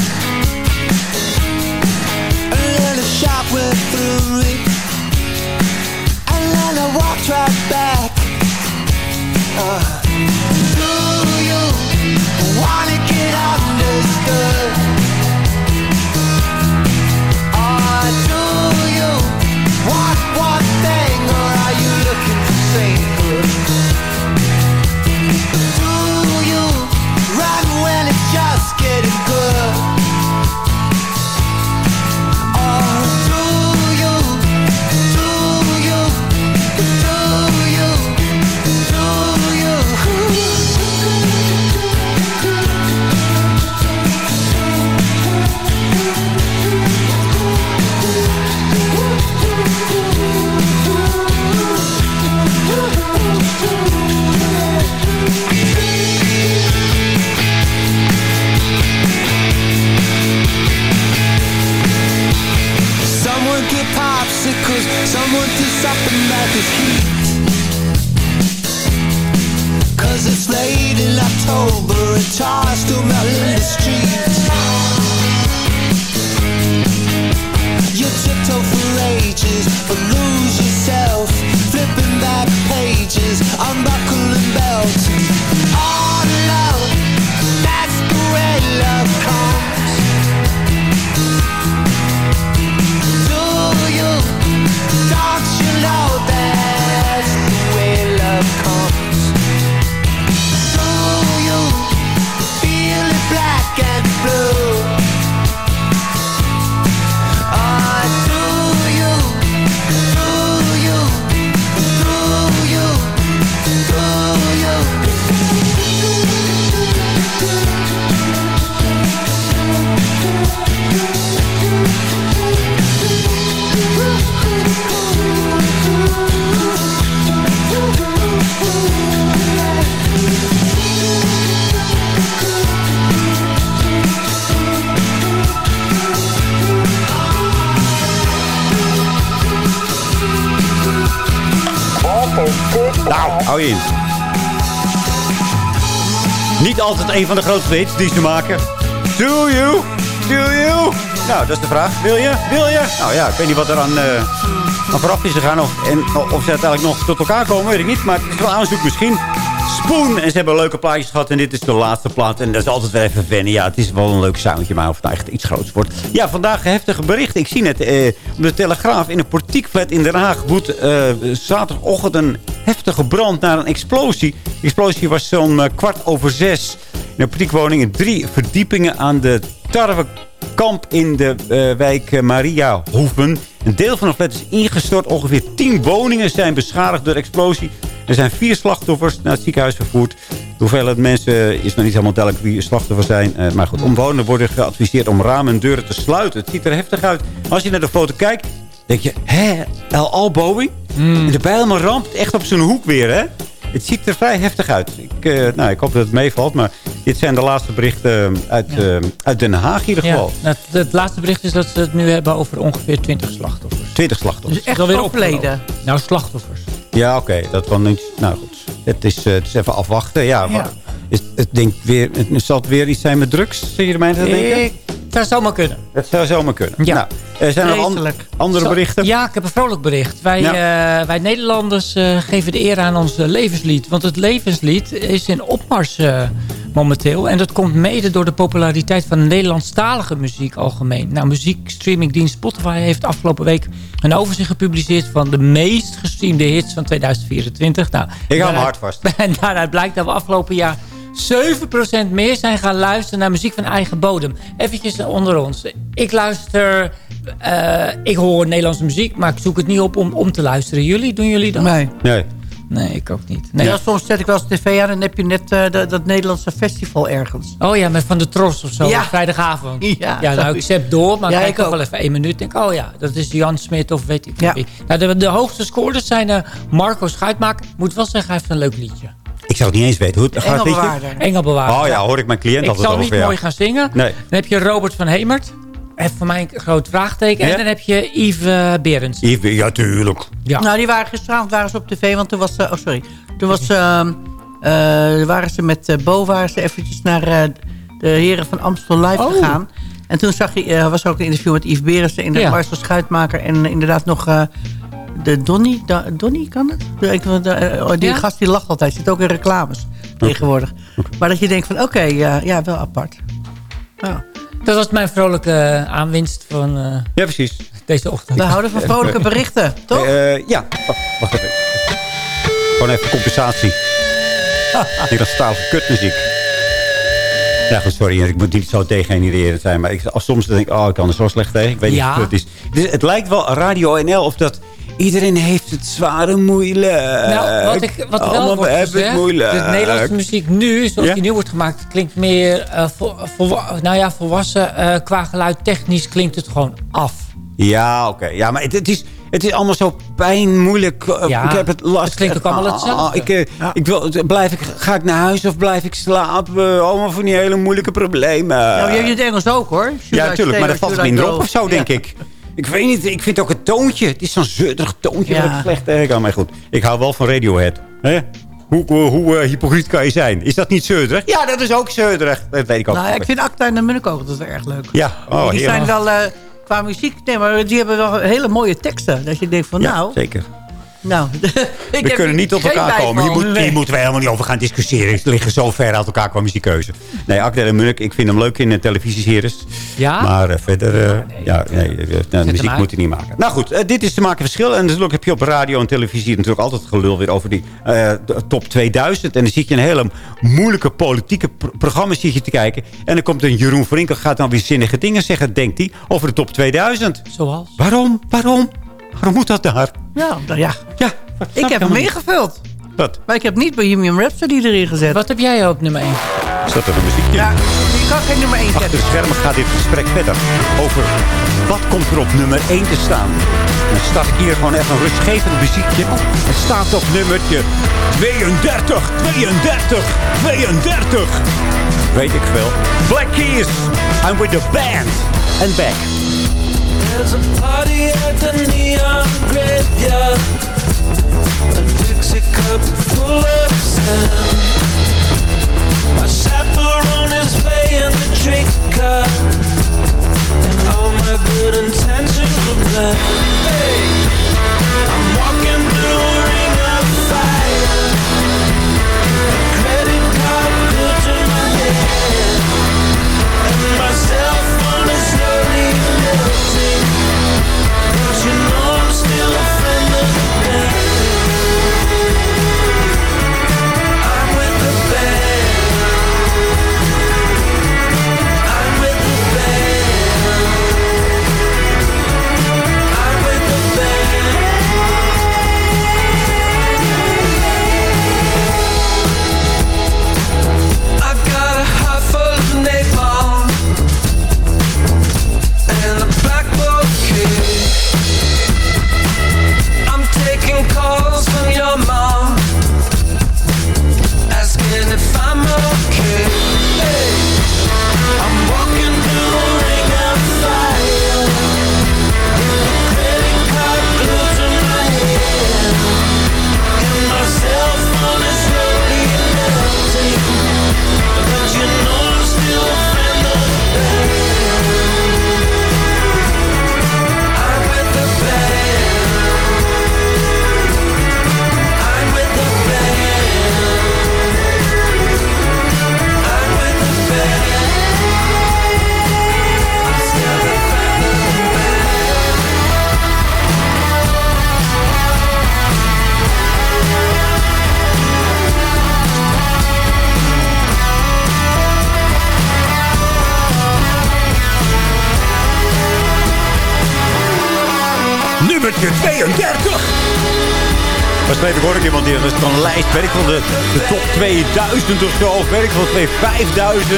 And then a shot went through me, then I walked right back. Uh, do you wanna get Een van de grootste hits die ze maken. Do you? Do you? Nou, dat is de vraag. Wil je? Wil je? Nou ja, ik weet niet wat er aan, eh aan vooraf is gegaan. Of, en of ze uiteindelijk nog tot elkaar komen, weet ik niet. Maar het is wel aanzoek misschien. Spoon. En ze hebben leuke plaatjes gehad. En dit is de laatste plaat. En dat is altijd weer even wennen. Ja, het is wel een leuk soundje. Maar of het nou echt iets groots wordt. Ja, vandaag heftige berichten. Ik zie net eh, de Telegraaf in een portiekflat in Den Haag... woedt eh, zaterdagochtend een heftige brand naar een explosie. De explosie was zo'n eh, kwart over zes. Een portiekwoning in drie verdiepingen aan de Tarwekamp in de eh, wijk eh, Maria Hoeven. Een deel van de flat is ingestort. Ongeveer tien woningen zijn beschadigd door de explosie. Er zijn vier slachtoffers naar het ziekenhuis vervoerd. De hoeveelheid mensen is nog niet helemaal duidelijk wie slachtoffers zijn. Eh, maar goed, omwonenden worden geadviseerd om ramen en deuren te sluiten. Het ziet er heftig uit. Als je naar de foto kijkt, denk je... Hé, El Alboing? En de Bijlmer ramp echt op zijn hoek weer, hè? Het ziet er vrij heftig uit. Ik, eh, nou, ik hoop dat het meevalt. Maar dit zijn de laatste berichten uit, eh, uit Den Haag in ieder Ja, geval. nou, het, het laatste bericht is dat ze het nu hebben over ongeveer 20 slachtoffers. 20 slachtoffers. Dus echt Alweer overleden. opgelopen. Nou, slachtoffers. Ja, oké. dat kan niet. Nou goed. Het is, eh, het is even afwachten. Ja, Ja. maar is, het, denk weer, het, zal het weer iets zijn met drugs? Zie je mij dat denken? Ik, dat zou maar kunnen. Dat zou zomaar kunnen. Ja. Nou, er zijn nog Vreselijk. andere berichten? Ja, ik heb een vrolijk bericht. Wij, eh, wij Nederlanders eh, geven de eer aan ons eh, levenslied. Want het levenslied is in opmars eh, momenteel. En dat komt mede door de populariteit van de Nederlandstalige muziek algemeen. Nou, muziekstreamingdienst Spotify heeft afgelopen week een overzicht gepubliceerd... van de meest gestreamde hits van 2024. Nou, Ik hou me hard vast. En daaruit blijkt dat we afgelopen jaar 7% meer zijn gaan luisteren naar muziek van eigen bodem. Eventjes onder ons. Ik luister, eh, ik hoor Nederlandse muziek, maar ik zoek het niet op om, om te luisteren. Jullie, doen jullie dat? Nee. Nee. Nee, ik ook niet. Nee. Ja, soms zet ik wel eens tv aan en dan heb je net eh, dat, dat Nederlandse festival ergens. Oh ja, met van de Tros of zo, Ja. op vrijdagavond. Ja, ja nou, ik zet door, maar Ja, kijk ik toch ook. wel even één minuut. denk oh ja, dat is Jan Smit of weet ik Ja. wie. Nou, de, de hoogste scorers zijn eh, Marco Schuitmaker. Moet wel zeggen, hij heeft een leuk liedje. Ik zou het niet eens weten. Hoe? Engelbewaarder. Engelbewaarder. Oh ja, hoor ik mijn cliënt Ik altijd zal over. niet ja. mooi gaan zingen. Nee. Dan heb je Robert van Hemert. Heeft voor mij een groot vraagteken. Ja? En dan heb je Yves uh, Berends. Yves, Ja, tuurlijk. Ja. Nou, die waren gisteravond waren ze op tv, want toen was ze... Oh, sorry. Toen was ze... ehm, eh, waren ze met eh, Bo, waren ze eventjes naar eh, de heren van Amstel Live Oh. gegaan. En toen zag je, eh, was er ook een interview met Yves Berensen... en de Ja. Marcel Schuitmaker en inderdaad nog... de Donny, Da- Donny kan het? Ik, de, eh, oh, die Ja? gast die lacht altijd. Zit ook in reclames tegenwoordig. Maar dat je denkt van, oké, ja, ja, wel apart. Ja. Dat was mijn vrolijke eh, aanwinst van eh, Ja, precies. deze ochtend. We houden van vrolijke berichten, toch? Eh, ja. Oh, wacht even. Gewoon even compensatie. Nederlandstalige kutmuziek. Ja, goed, sorry. Ik moet niet zo tegengenererend zijn. Maar ik, als soms denk ik, oh, ik kan er zo slecht tegen. Ik weet Ja. niet wat het is. Dus het lijkt wel Radio NL of dat... Iedereen heeft het zware moeilijk. Nou, wat, ik, wat er wel Allemaal wordt hebben het gezegd, moeilijk. de Nederlandse muziek nu, zoals Ja? die nu wordt gemaakt, klinkt meer eh, vol, volwa- nou ja, volwassen. eh, qua geluid technisch klinkt het gewoon af. Ja, oké. Ja, maar het, het, is, het is allemaal zo pijnmoeilijk. Uh, Ja, ik heb het last. het klinkt ook allemaal hetzelfde. Ah, ik, eh, ik wil, blijf ik, ga ik naar huis of blijf ik slapen? Allemaal van die hele moeilijke problemen. Nou, je hebt het Engels ook, hoor. ja, natuurlijk. Maar dat valt minder op of zo, denk Ja. ik. Ik weet niet. Ik vind ook het toontje. Het is zo'n zeurderig toontje. Ja. Ik slecht. Maar goed, ik hou wel van Radiohead. Hè? Hoe, hoe, hoe eh, hypocriet kan je zijn? Is dat niet zeurderig? Ja, dat is ook zeurderig. Dat weet ik ook. Nou, ik vind Acta en de Munnik wel erg leuk. Ja, oh, die heerlijk. zijn wel, eh, qua muziek, nee, maar die hebben wel hele mooie teksten. Dat je denkt van, Ja, nou, zeker. Nou. ik We heb kunnen niet tot geen elkaar komen. Moet, Nee. hier moeten we helemaal niet over gaan discussiëren. Ze liggen zo ver uit elkaar qua muziekkeuze. Nee, Akda en Munnik, ik vind hem leuk in de televisieseries. Ja? Maar eh, verder, eh, ja, nee, eh, nou, muziek moet hij niet maken. Nou goed, eh, dit is te maken verschil. En natuurlijk heb je op radio en televisie natuurlijk altijd gelul weer over die eh, top 2000. En dan zit je een hele moeilijke politieke pro- programma's zit je te kijken. En dan komt een Jeroen Verinkel, gaat dan weer zinnige dingen zeggen, denkt hij, over de top 2000. Zoals? Waarom? Waarom? Waarom moet dat daar? Ja, nou ja. Ja, Ik heb hem ingevuld. Wat? Maar ik heb niet Bohemian Rhapsody erin gezet. Wat heb jij op nummer 1? Is dat er een muziekje? Ja, je kan geen nummer 1 Achter zetten. de schermen gaat dit gesprek verder over wat komt er op nummer 1 te staan. Dan start ik hier gewoon even een rustgevend muziekje. Het staat op nummertje 32, 32, 32. Weet ik veel. Black Keys, I'm with the band. And back. There's a party at the neon graveyard. A Dixie cup full of sand. My chaperone is playing the trick card. And all my good intentions are bad. Hey, I'm walking through a ring ik van de, de top 2000 of zo, of ik van 5000.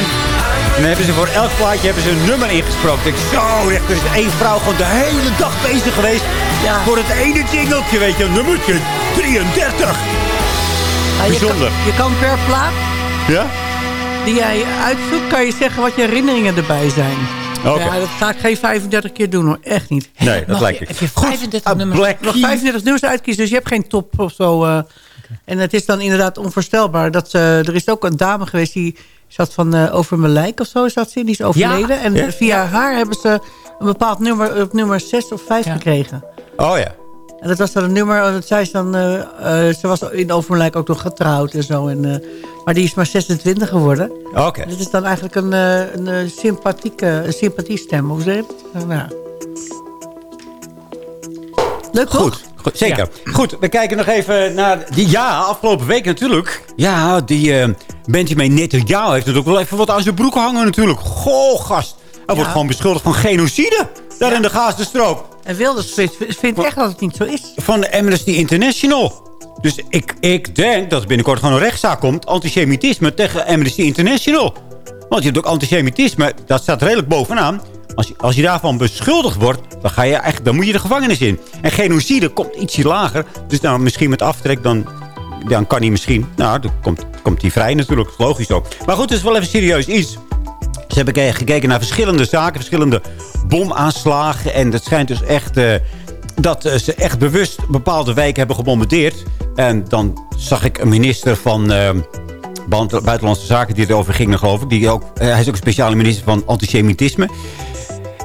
En dan hebben ze voor elk plaatje hebben ze een nummer ingesproken. Ik zo, echt, er is één vrouw gewoon de hele dag bezig geweest Ja. voor het ene jingeltje, weet je, nummertje 33. Ja, je Bijzonder. kan- Je kan per plaat Ja? die jij uitzoekt, kan je zeggen wat je herinneringen erbij zijn. Oké. Ja, dat ga ik geen 35 keer doen hoor. Echt niet. Nee, dat lijkt ik. Heb je 35 nummers? Black Nog 35 nummers uitkiezen, dus je hebt geen top of zo. eh. En het is dan inderdaad onvoorstelbaar. Dat ze, er is ook een dame geweest die zat van eh, Over mijn lijk of zo. Zat ze, die is overleden. en Ja? via haar hebben ze een bepaald nummer op nummer 6 of 5 gekregen. Oh ja. En dat was dan een nummer, dat zei ze dan, eh, eh, ze was in Over mijn lijk ook nog getrouwd en zo. En, eh, maar die is maar 26 geworden. Oké. Dit is dan eigenlijk een, eh, een, eh, sympathieke, een sympathiestem. Hoe zeg je het? Eh, nou ja. Leuk toch? Goed, zeker. Goed, we kijken nog even naar die ja, afgelopen week natuurlijk. Ja, die eh Benjamin Netanyahu heeft natuurlijk wel even wat aan zijn broek hangen natuurlijk. Goh, gast. Hij wordt gewoon beschuldigd van genocide. Daar in de Gazastrook. En Wilders vindt, vindt echt dat het niet zo is. Van de Amnesty International. Dus ik, ik denk dat er binnenkort gewoon een rechtszaak komt. Antisemitisme tegen Amnesty International. Want je hebt ook antisemitisme. Dat staat redelijk bovenaan. Als je, als je daarvan beschuldigd wordt, dan, ga je eigenlijk, dan moet je de gevangenis in. En genocide komt ietsje lager. Dus nou, misschien met aftrek, dan, dan kan hij misschien... Nou, dan komt, komt hij vrij natuurlijk. Logisch ook. Maar goed, het is wel even serieus iets. Ze hebben ge- gekeken naar verschillende zaken, verschillende bomaanslagen. En het schijnt dus echt eh, dat eh, ze echt bewust bepaalde wijken hebben gebombardeerd. En dan zag ik een minister van eh, Buitenlandse Zaken die erover ging, geloof ik. Die ook, hij is ook een speciale minister van antisemitisme.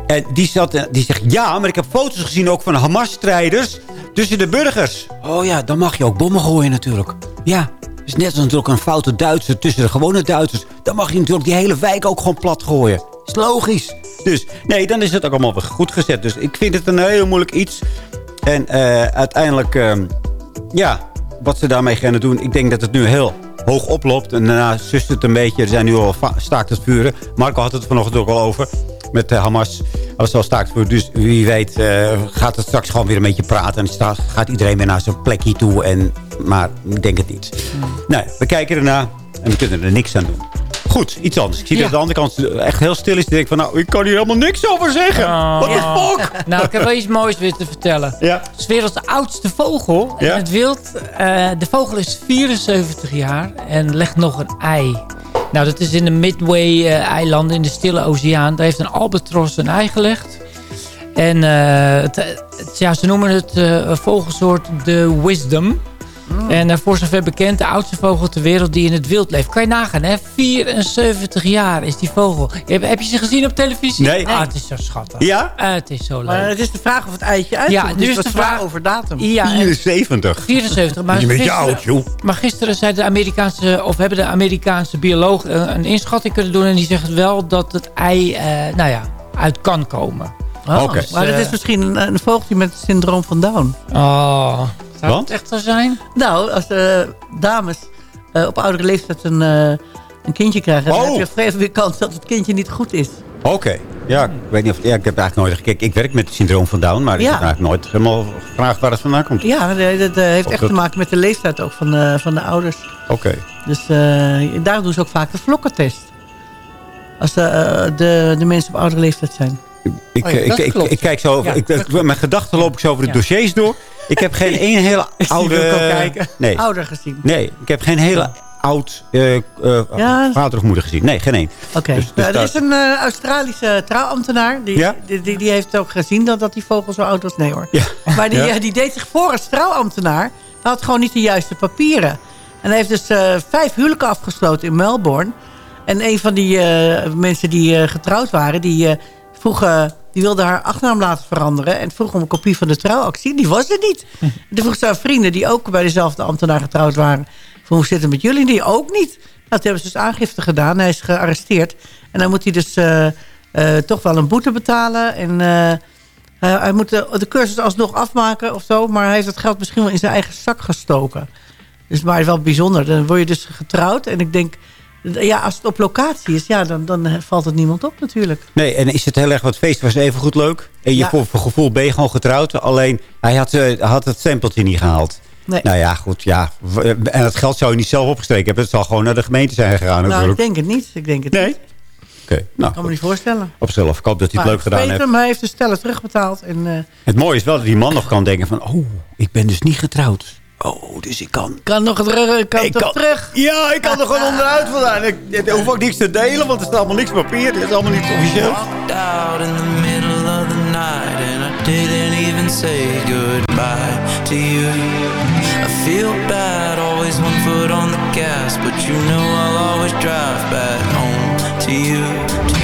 En die, zat, eh, die zegt, ja, maar ik heb foto's gezien ook van Hamas-strijders tussen de burgers. Oh ja, dan mag je ook bommen gooien natuurlijk. Ja, is net als natuurlijk een foute Duitser tussen de gewone Duitsers. Dan mag je natuurlijk die hele wijk ook gewoon plat gooien. Is logisch. Dus nee, dan is het ook allemaal weer goed gezet. Dus ik vind het een heel moeilijk iets. En eh, uiteindelijk, ehm, ja, wat ze daarmee gaan doen. Ik denk dat het nu heel hoog oploopt. En daarna sust het een beetje. Er zijn nu al staakt het vuren. Marco had het vanochtend ook al over. Met eh, Hamas. Dat is al staakt vuren. Dus wie weet eh, gaat het straks gewoon weer een beetje praten. En gaat iedereen weer naar zijn plekje toe. En, maar ik denk het niet. Nou, we kijken ernaar. En we kunnen er niks aan doen. Goed, iets anders. Ik zie Ja. dat de andere kant echt heel stil is. Ik denk van, nou, ik kan hier helemaal niks over zeggen. What the fuck? Nou, ik heb wel iets moois weer te vertellen. Ja. Het is werelds oudste vogel in Ja. het wild. Eh, de vogel is 74 jaar en legt nog een ei. Nou, dat is in de Midway-eilanden in de Stille Oceaan. Daar heeft een albatros een ei gelegd. En eh, ja, ze noemen het eh, vogelsoort de Wisdom. En eh, voor zover bekend, de oudste vogel ter wereld die in het wild leeft. Kan je nagaan, hè? 74 jaar is die vogel. Heb, heb je ze gezien op televisie? Nee. Ah, het is zo schattig. Ja? Ah, het is zo leuk. Maar het is de vraag of het eitje uit Ja, nu is wat de vraag- over datum. Ja, en- 74. 74. Maar Je bent gisteren, oud, joh. maar gisteren zei de Amerikaanse, of hebben de Amerikaanse bioloog eh, een inschatting kunnen doen. En die zegt wel dat het ei, eh, nou ja, uit kan komen. Oh, Oké. Maar dat eh, is misschien een, een vogeltje met het syndroom van Down. Oh, zou Want? het echt zo zijn? Nou, als eh, dames eh, op oudere leeftijd een, eh, een kindje krijgen... dan Oh. heb je veel meer kans dat het kindje niet goed is. Oké. Ja, ik weet niet of... Ja, ik heb eigenlijk nooit gekeken. Ik werk met het syndroom van Down, maar ik heb eigenlijk nooit helemaal gevraagd waar het vandaan komt. Ja, dat, dat, heeft Of echt dat- te maken met de leeftijd ook van, de- van de ouders. Oké. Dus eh daarom doen ze ook vaak de vlokkentest. Als de, eh, de, de mensen op oudere leeftijd zijn. Ik, Oh ja, ik, dat ik, kijk zo over... Ja, mijn gedachten loop ik zo over de Ja. dossiers door. Ik heb geen één hele oude... kijken. Nee. Ouder gezien. Nee, ik heb geen hele oud eh, eh, Ja. vader of moeder gezien. Nee, geen één. Oké. Dus- dus Nou, er is een eh, Australische trouwambtenaar. Die, Ja? die, die, die heeft ook gezien dat, dat die vogel zo oud was. Nee hoor. Maar die, eh, die deed zich voor als trouwambtenaar. Hij had gewoon niet de juiste papieren. En hij heeft dus eh, vijf huwelijken afgesloten in Melbourne. En een van die eh, mensen die eh, getrouwd waren... die, eh, vroeg, eh, die wilde haar achternaam laten veranderen... en vroeg om een kopie van de trouwactie. Die was er niet. En toen vroeg ze aan vrienden die ook bij dezelfde ambtenaar getrouwd waren... Van, hoe zit het met jullie? Die ook niet. Nou, toen hebben ze dus aangifte gedaan. Hij is gearresteerd. En dan moet hij dus eh, eh, toch wel een boete betalen. En eh, hij, hij moet de, de cursus alsnog afmaken of zo. Maar hij heeft het geld misschien wel in zijn eigen zak gestoken. Dus maar wel bijzonder. Dan word je dus getrouwd. En ik denk Ja, als het op locatie is, ja, dan, dan eh, valt het niemand op natuurlijk. Nee, en is het heel erg wat feest was even goed leuk. En je Ja. voor, voor gevoel ben je gewoon getrouwd. Alleen, hij had, eh, had het stempeltje niet gehaald. Nee. Nou ja, goed, ja. W- En het geld zou je niet zelf opgestreken hebben. Het zal gewoon naar de gemeente zijn gegaan Nou, ik denk het niet. Ik denk het Nee? niet. Oké, nou, Ik kan me niet voorstellen. op zelf. Ik hoop dat hij het leuk gedaan heeft. hem, hij heeft de stellen terugbetaald. En, eh, Het mooie is wel dat die man nog kan denken van... Oh, ik ben dus niet getrouwd. Oh, dus ik kan... kan nog terug. Kan Ik kan- terug. Ja, ik kan er gewoon onderuit vandaan. Ik, ik hoef ook niks te delen, want er staat allemaal niks papier. Het is allemaal niet officieel. out in the middle of the night and I didn't even say goodbye to you. I feel bad, always one foot on the gas, but you know I'll always drive back home to you.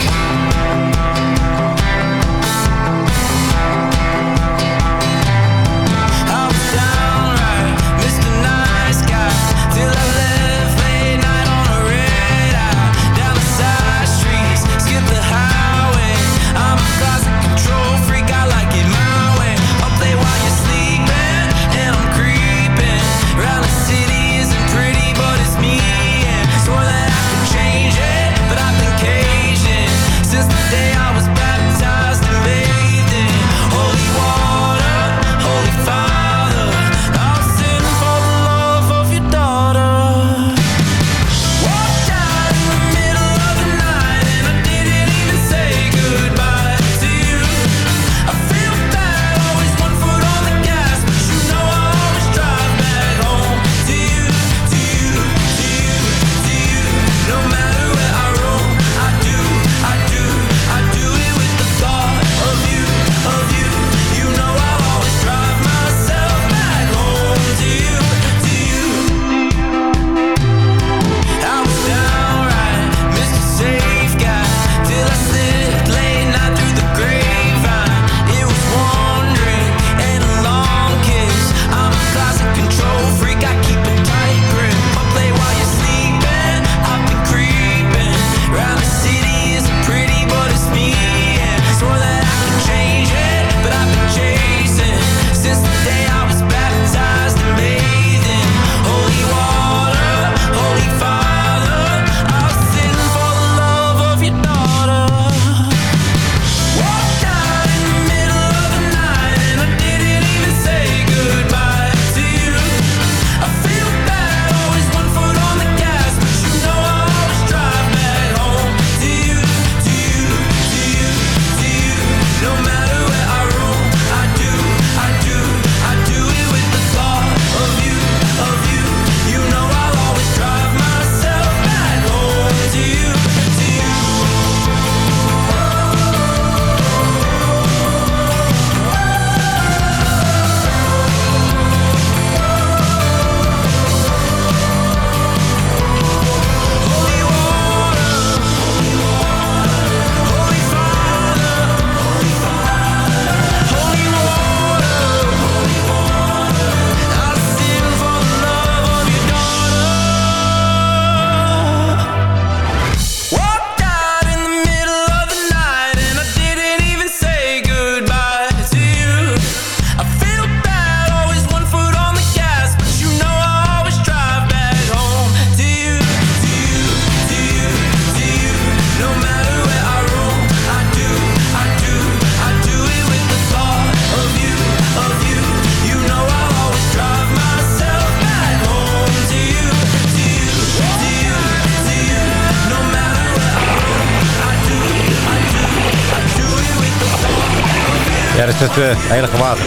Het eh, heilige water.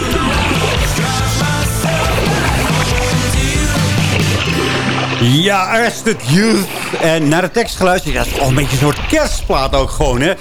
Ja, Arrested Youth. En naar de tekst geluisterd. Ja, dat is een beetje een soort kerstplaat ook gewoon, hè.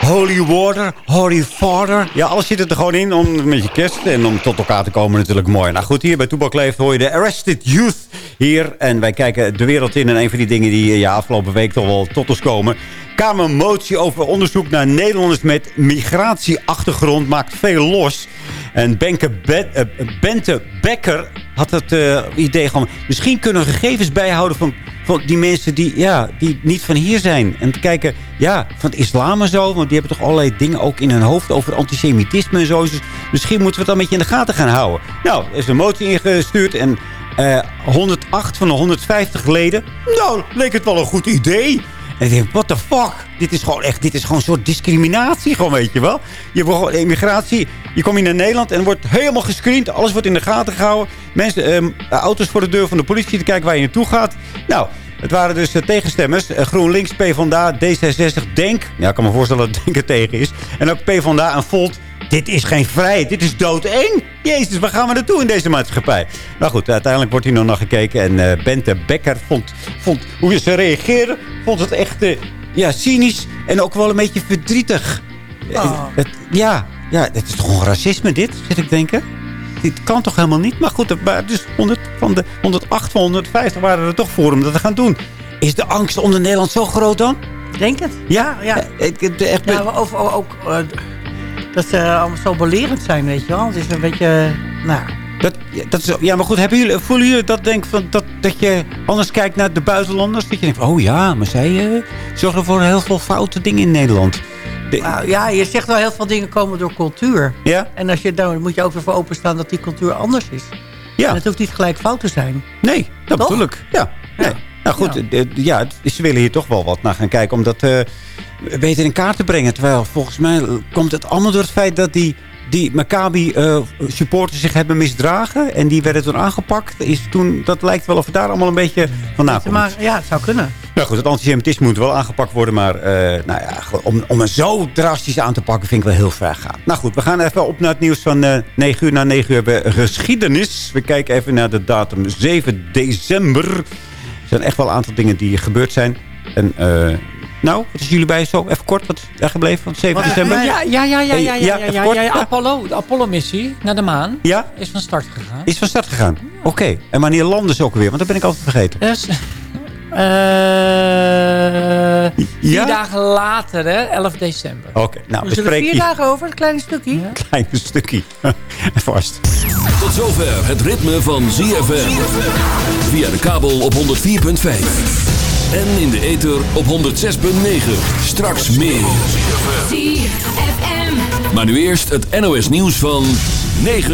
Holy Water, Holy Father. Ja, alles zit er gewoon in om met je kerst en om tot elkaar te komen natuurlijk mooi. Nou goed, hier bij Toebak Leeft hoor je de Arrested Youth hier. En wij kijken de wereld in. En een van die dingen die ja, afgelopen week toch wel tot ons komen. Kamermotie over onderzoek naar Nederlanders met migratieachtergrond maakt veel los. En Benke Be- eh, Bente Becker had het eh, idee gewoon... misschien kunnen we gegevens bijhouden van, van die mensen die, ja, die niet van hier zijn. En te kijken, ja, van het islam en zo. Want die hebben toch allerlei dingen ook in hun hoofd over antisemitisme en zo. Dus misschien moeten we het dan een beetje in de gaten gaan houden. Nou, er is een motie ingestuurd en eh, 108 van de 150 leden. Nou, leek het wel een goed idee. En ik denk, what the fuck? Dit is gewoon echt, dit is gewoon een soort discriminatie, gewoon, weet je wel. Je hebt gewoon immigratie, je komt hier naar Nederland en wordt helemaal gescreend. Alles wordt in de gaten gehouden. Mensen, ehm, auto's voor de deur van de politie te kijken waar je naartoe gaat. Nou, het waren dus eh, tegenstemmers. Uh, GroenLinks, PvdA, D66, DENK. Ja, ik kan me voorstellen dat DENK er tegen is. En ook PvdA en Volt. Dit is geen vrijheid, dit is doodeng. Jezus, waar gaan we naartoe in deze maatschappij? Nou goed, uiteindelijk wordt hier nog naar gekeken. En uh, Bente Becker vond, vond hoe ze reageerden... vond het echt ja, cynisch en ook wel een beetje verdrietig. Oh. Het, ja, ja, het is toch gewoon racisme dit, zit ik denken. Dit kan toch helemaal niet? Maar goed, dus 100, van de 108 van 150 waren er toch voor om dat te gaan doen. Is de angst onder Nederland zo groot dan? Denk het. Ja? Ja. Ik, ik, echt... ja of, ook uh, dat ze allemaal zo belerend zijn, weet je wel. Het is een beetje, nou... Dat, dat is, ja, maar goed, hebben jullie, voelen jullie dat, denk, van, dat, dat je anders kijkt naar de buitenlanders? Dat je denkt, oh ja, maar zij uh, zorgen voor heel veel foute dingen in Nederland. De, nou, ja, je zegt wel heel veel dingen komen door cultuur. Ja? En als je, dan moet je ook weer voor openstaan dat die cultuur anders is. Ja. En het hoeft niet gelijk fout te zijn. Nee, dat Toch? bedoel ik. Ja. Nee. Nou goed, ja. ja, ze willen hier toch wel wat naar gaan kijken. Om dat uh, beter in kaart te brengen. Terwijl volgens mij komt het allemaal door het feit dat die, die Maccabi-supporters zich hebben misdragen. En die werden toen aangepakt. Is toen, dat lijkt wel of het daar allemaal een beetje vandaan komt. Maar, ja, het zou kunnen. Nou goed, het antisemitisme moet wel aangepakt worden. Maar uh, nou ja, om, om het zo drastisch aan te pakken vind ik wel heel ver gaan. Nou goed, we gaan even op naar het nieuws van uh, 9 uur. Na 9 uur hebben we geschiedenis. We kijken even naar de datum 7 december. Er zijn echt wel een aantal dingen die gebeurd zijn. En uh, nou, wat is jullie bij zo? Even kort, wat is er gebleven van 7 december? Ja, ja, ja, ja, ja, ja, ja, Apollo, de Apollo-missie naar de maan ja? is van start gegaan. Is van start gegaan? Oké. En wanneer landen ze ook weer? Want dat ben ik altijd vergeten. Uh, vier ja? dagen later, hè, 11 december. Oké, okay. nou, we spreken vier dagen over, een klein stukje. Ja? Klein stukje, vast. Tot zover het ritme van ZFM. Via de kabel op 104.5. En in de ether op 106.9. Straks meer. Maar nu eerst het NOS nieuws van 9 uur.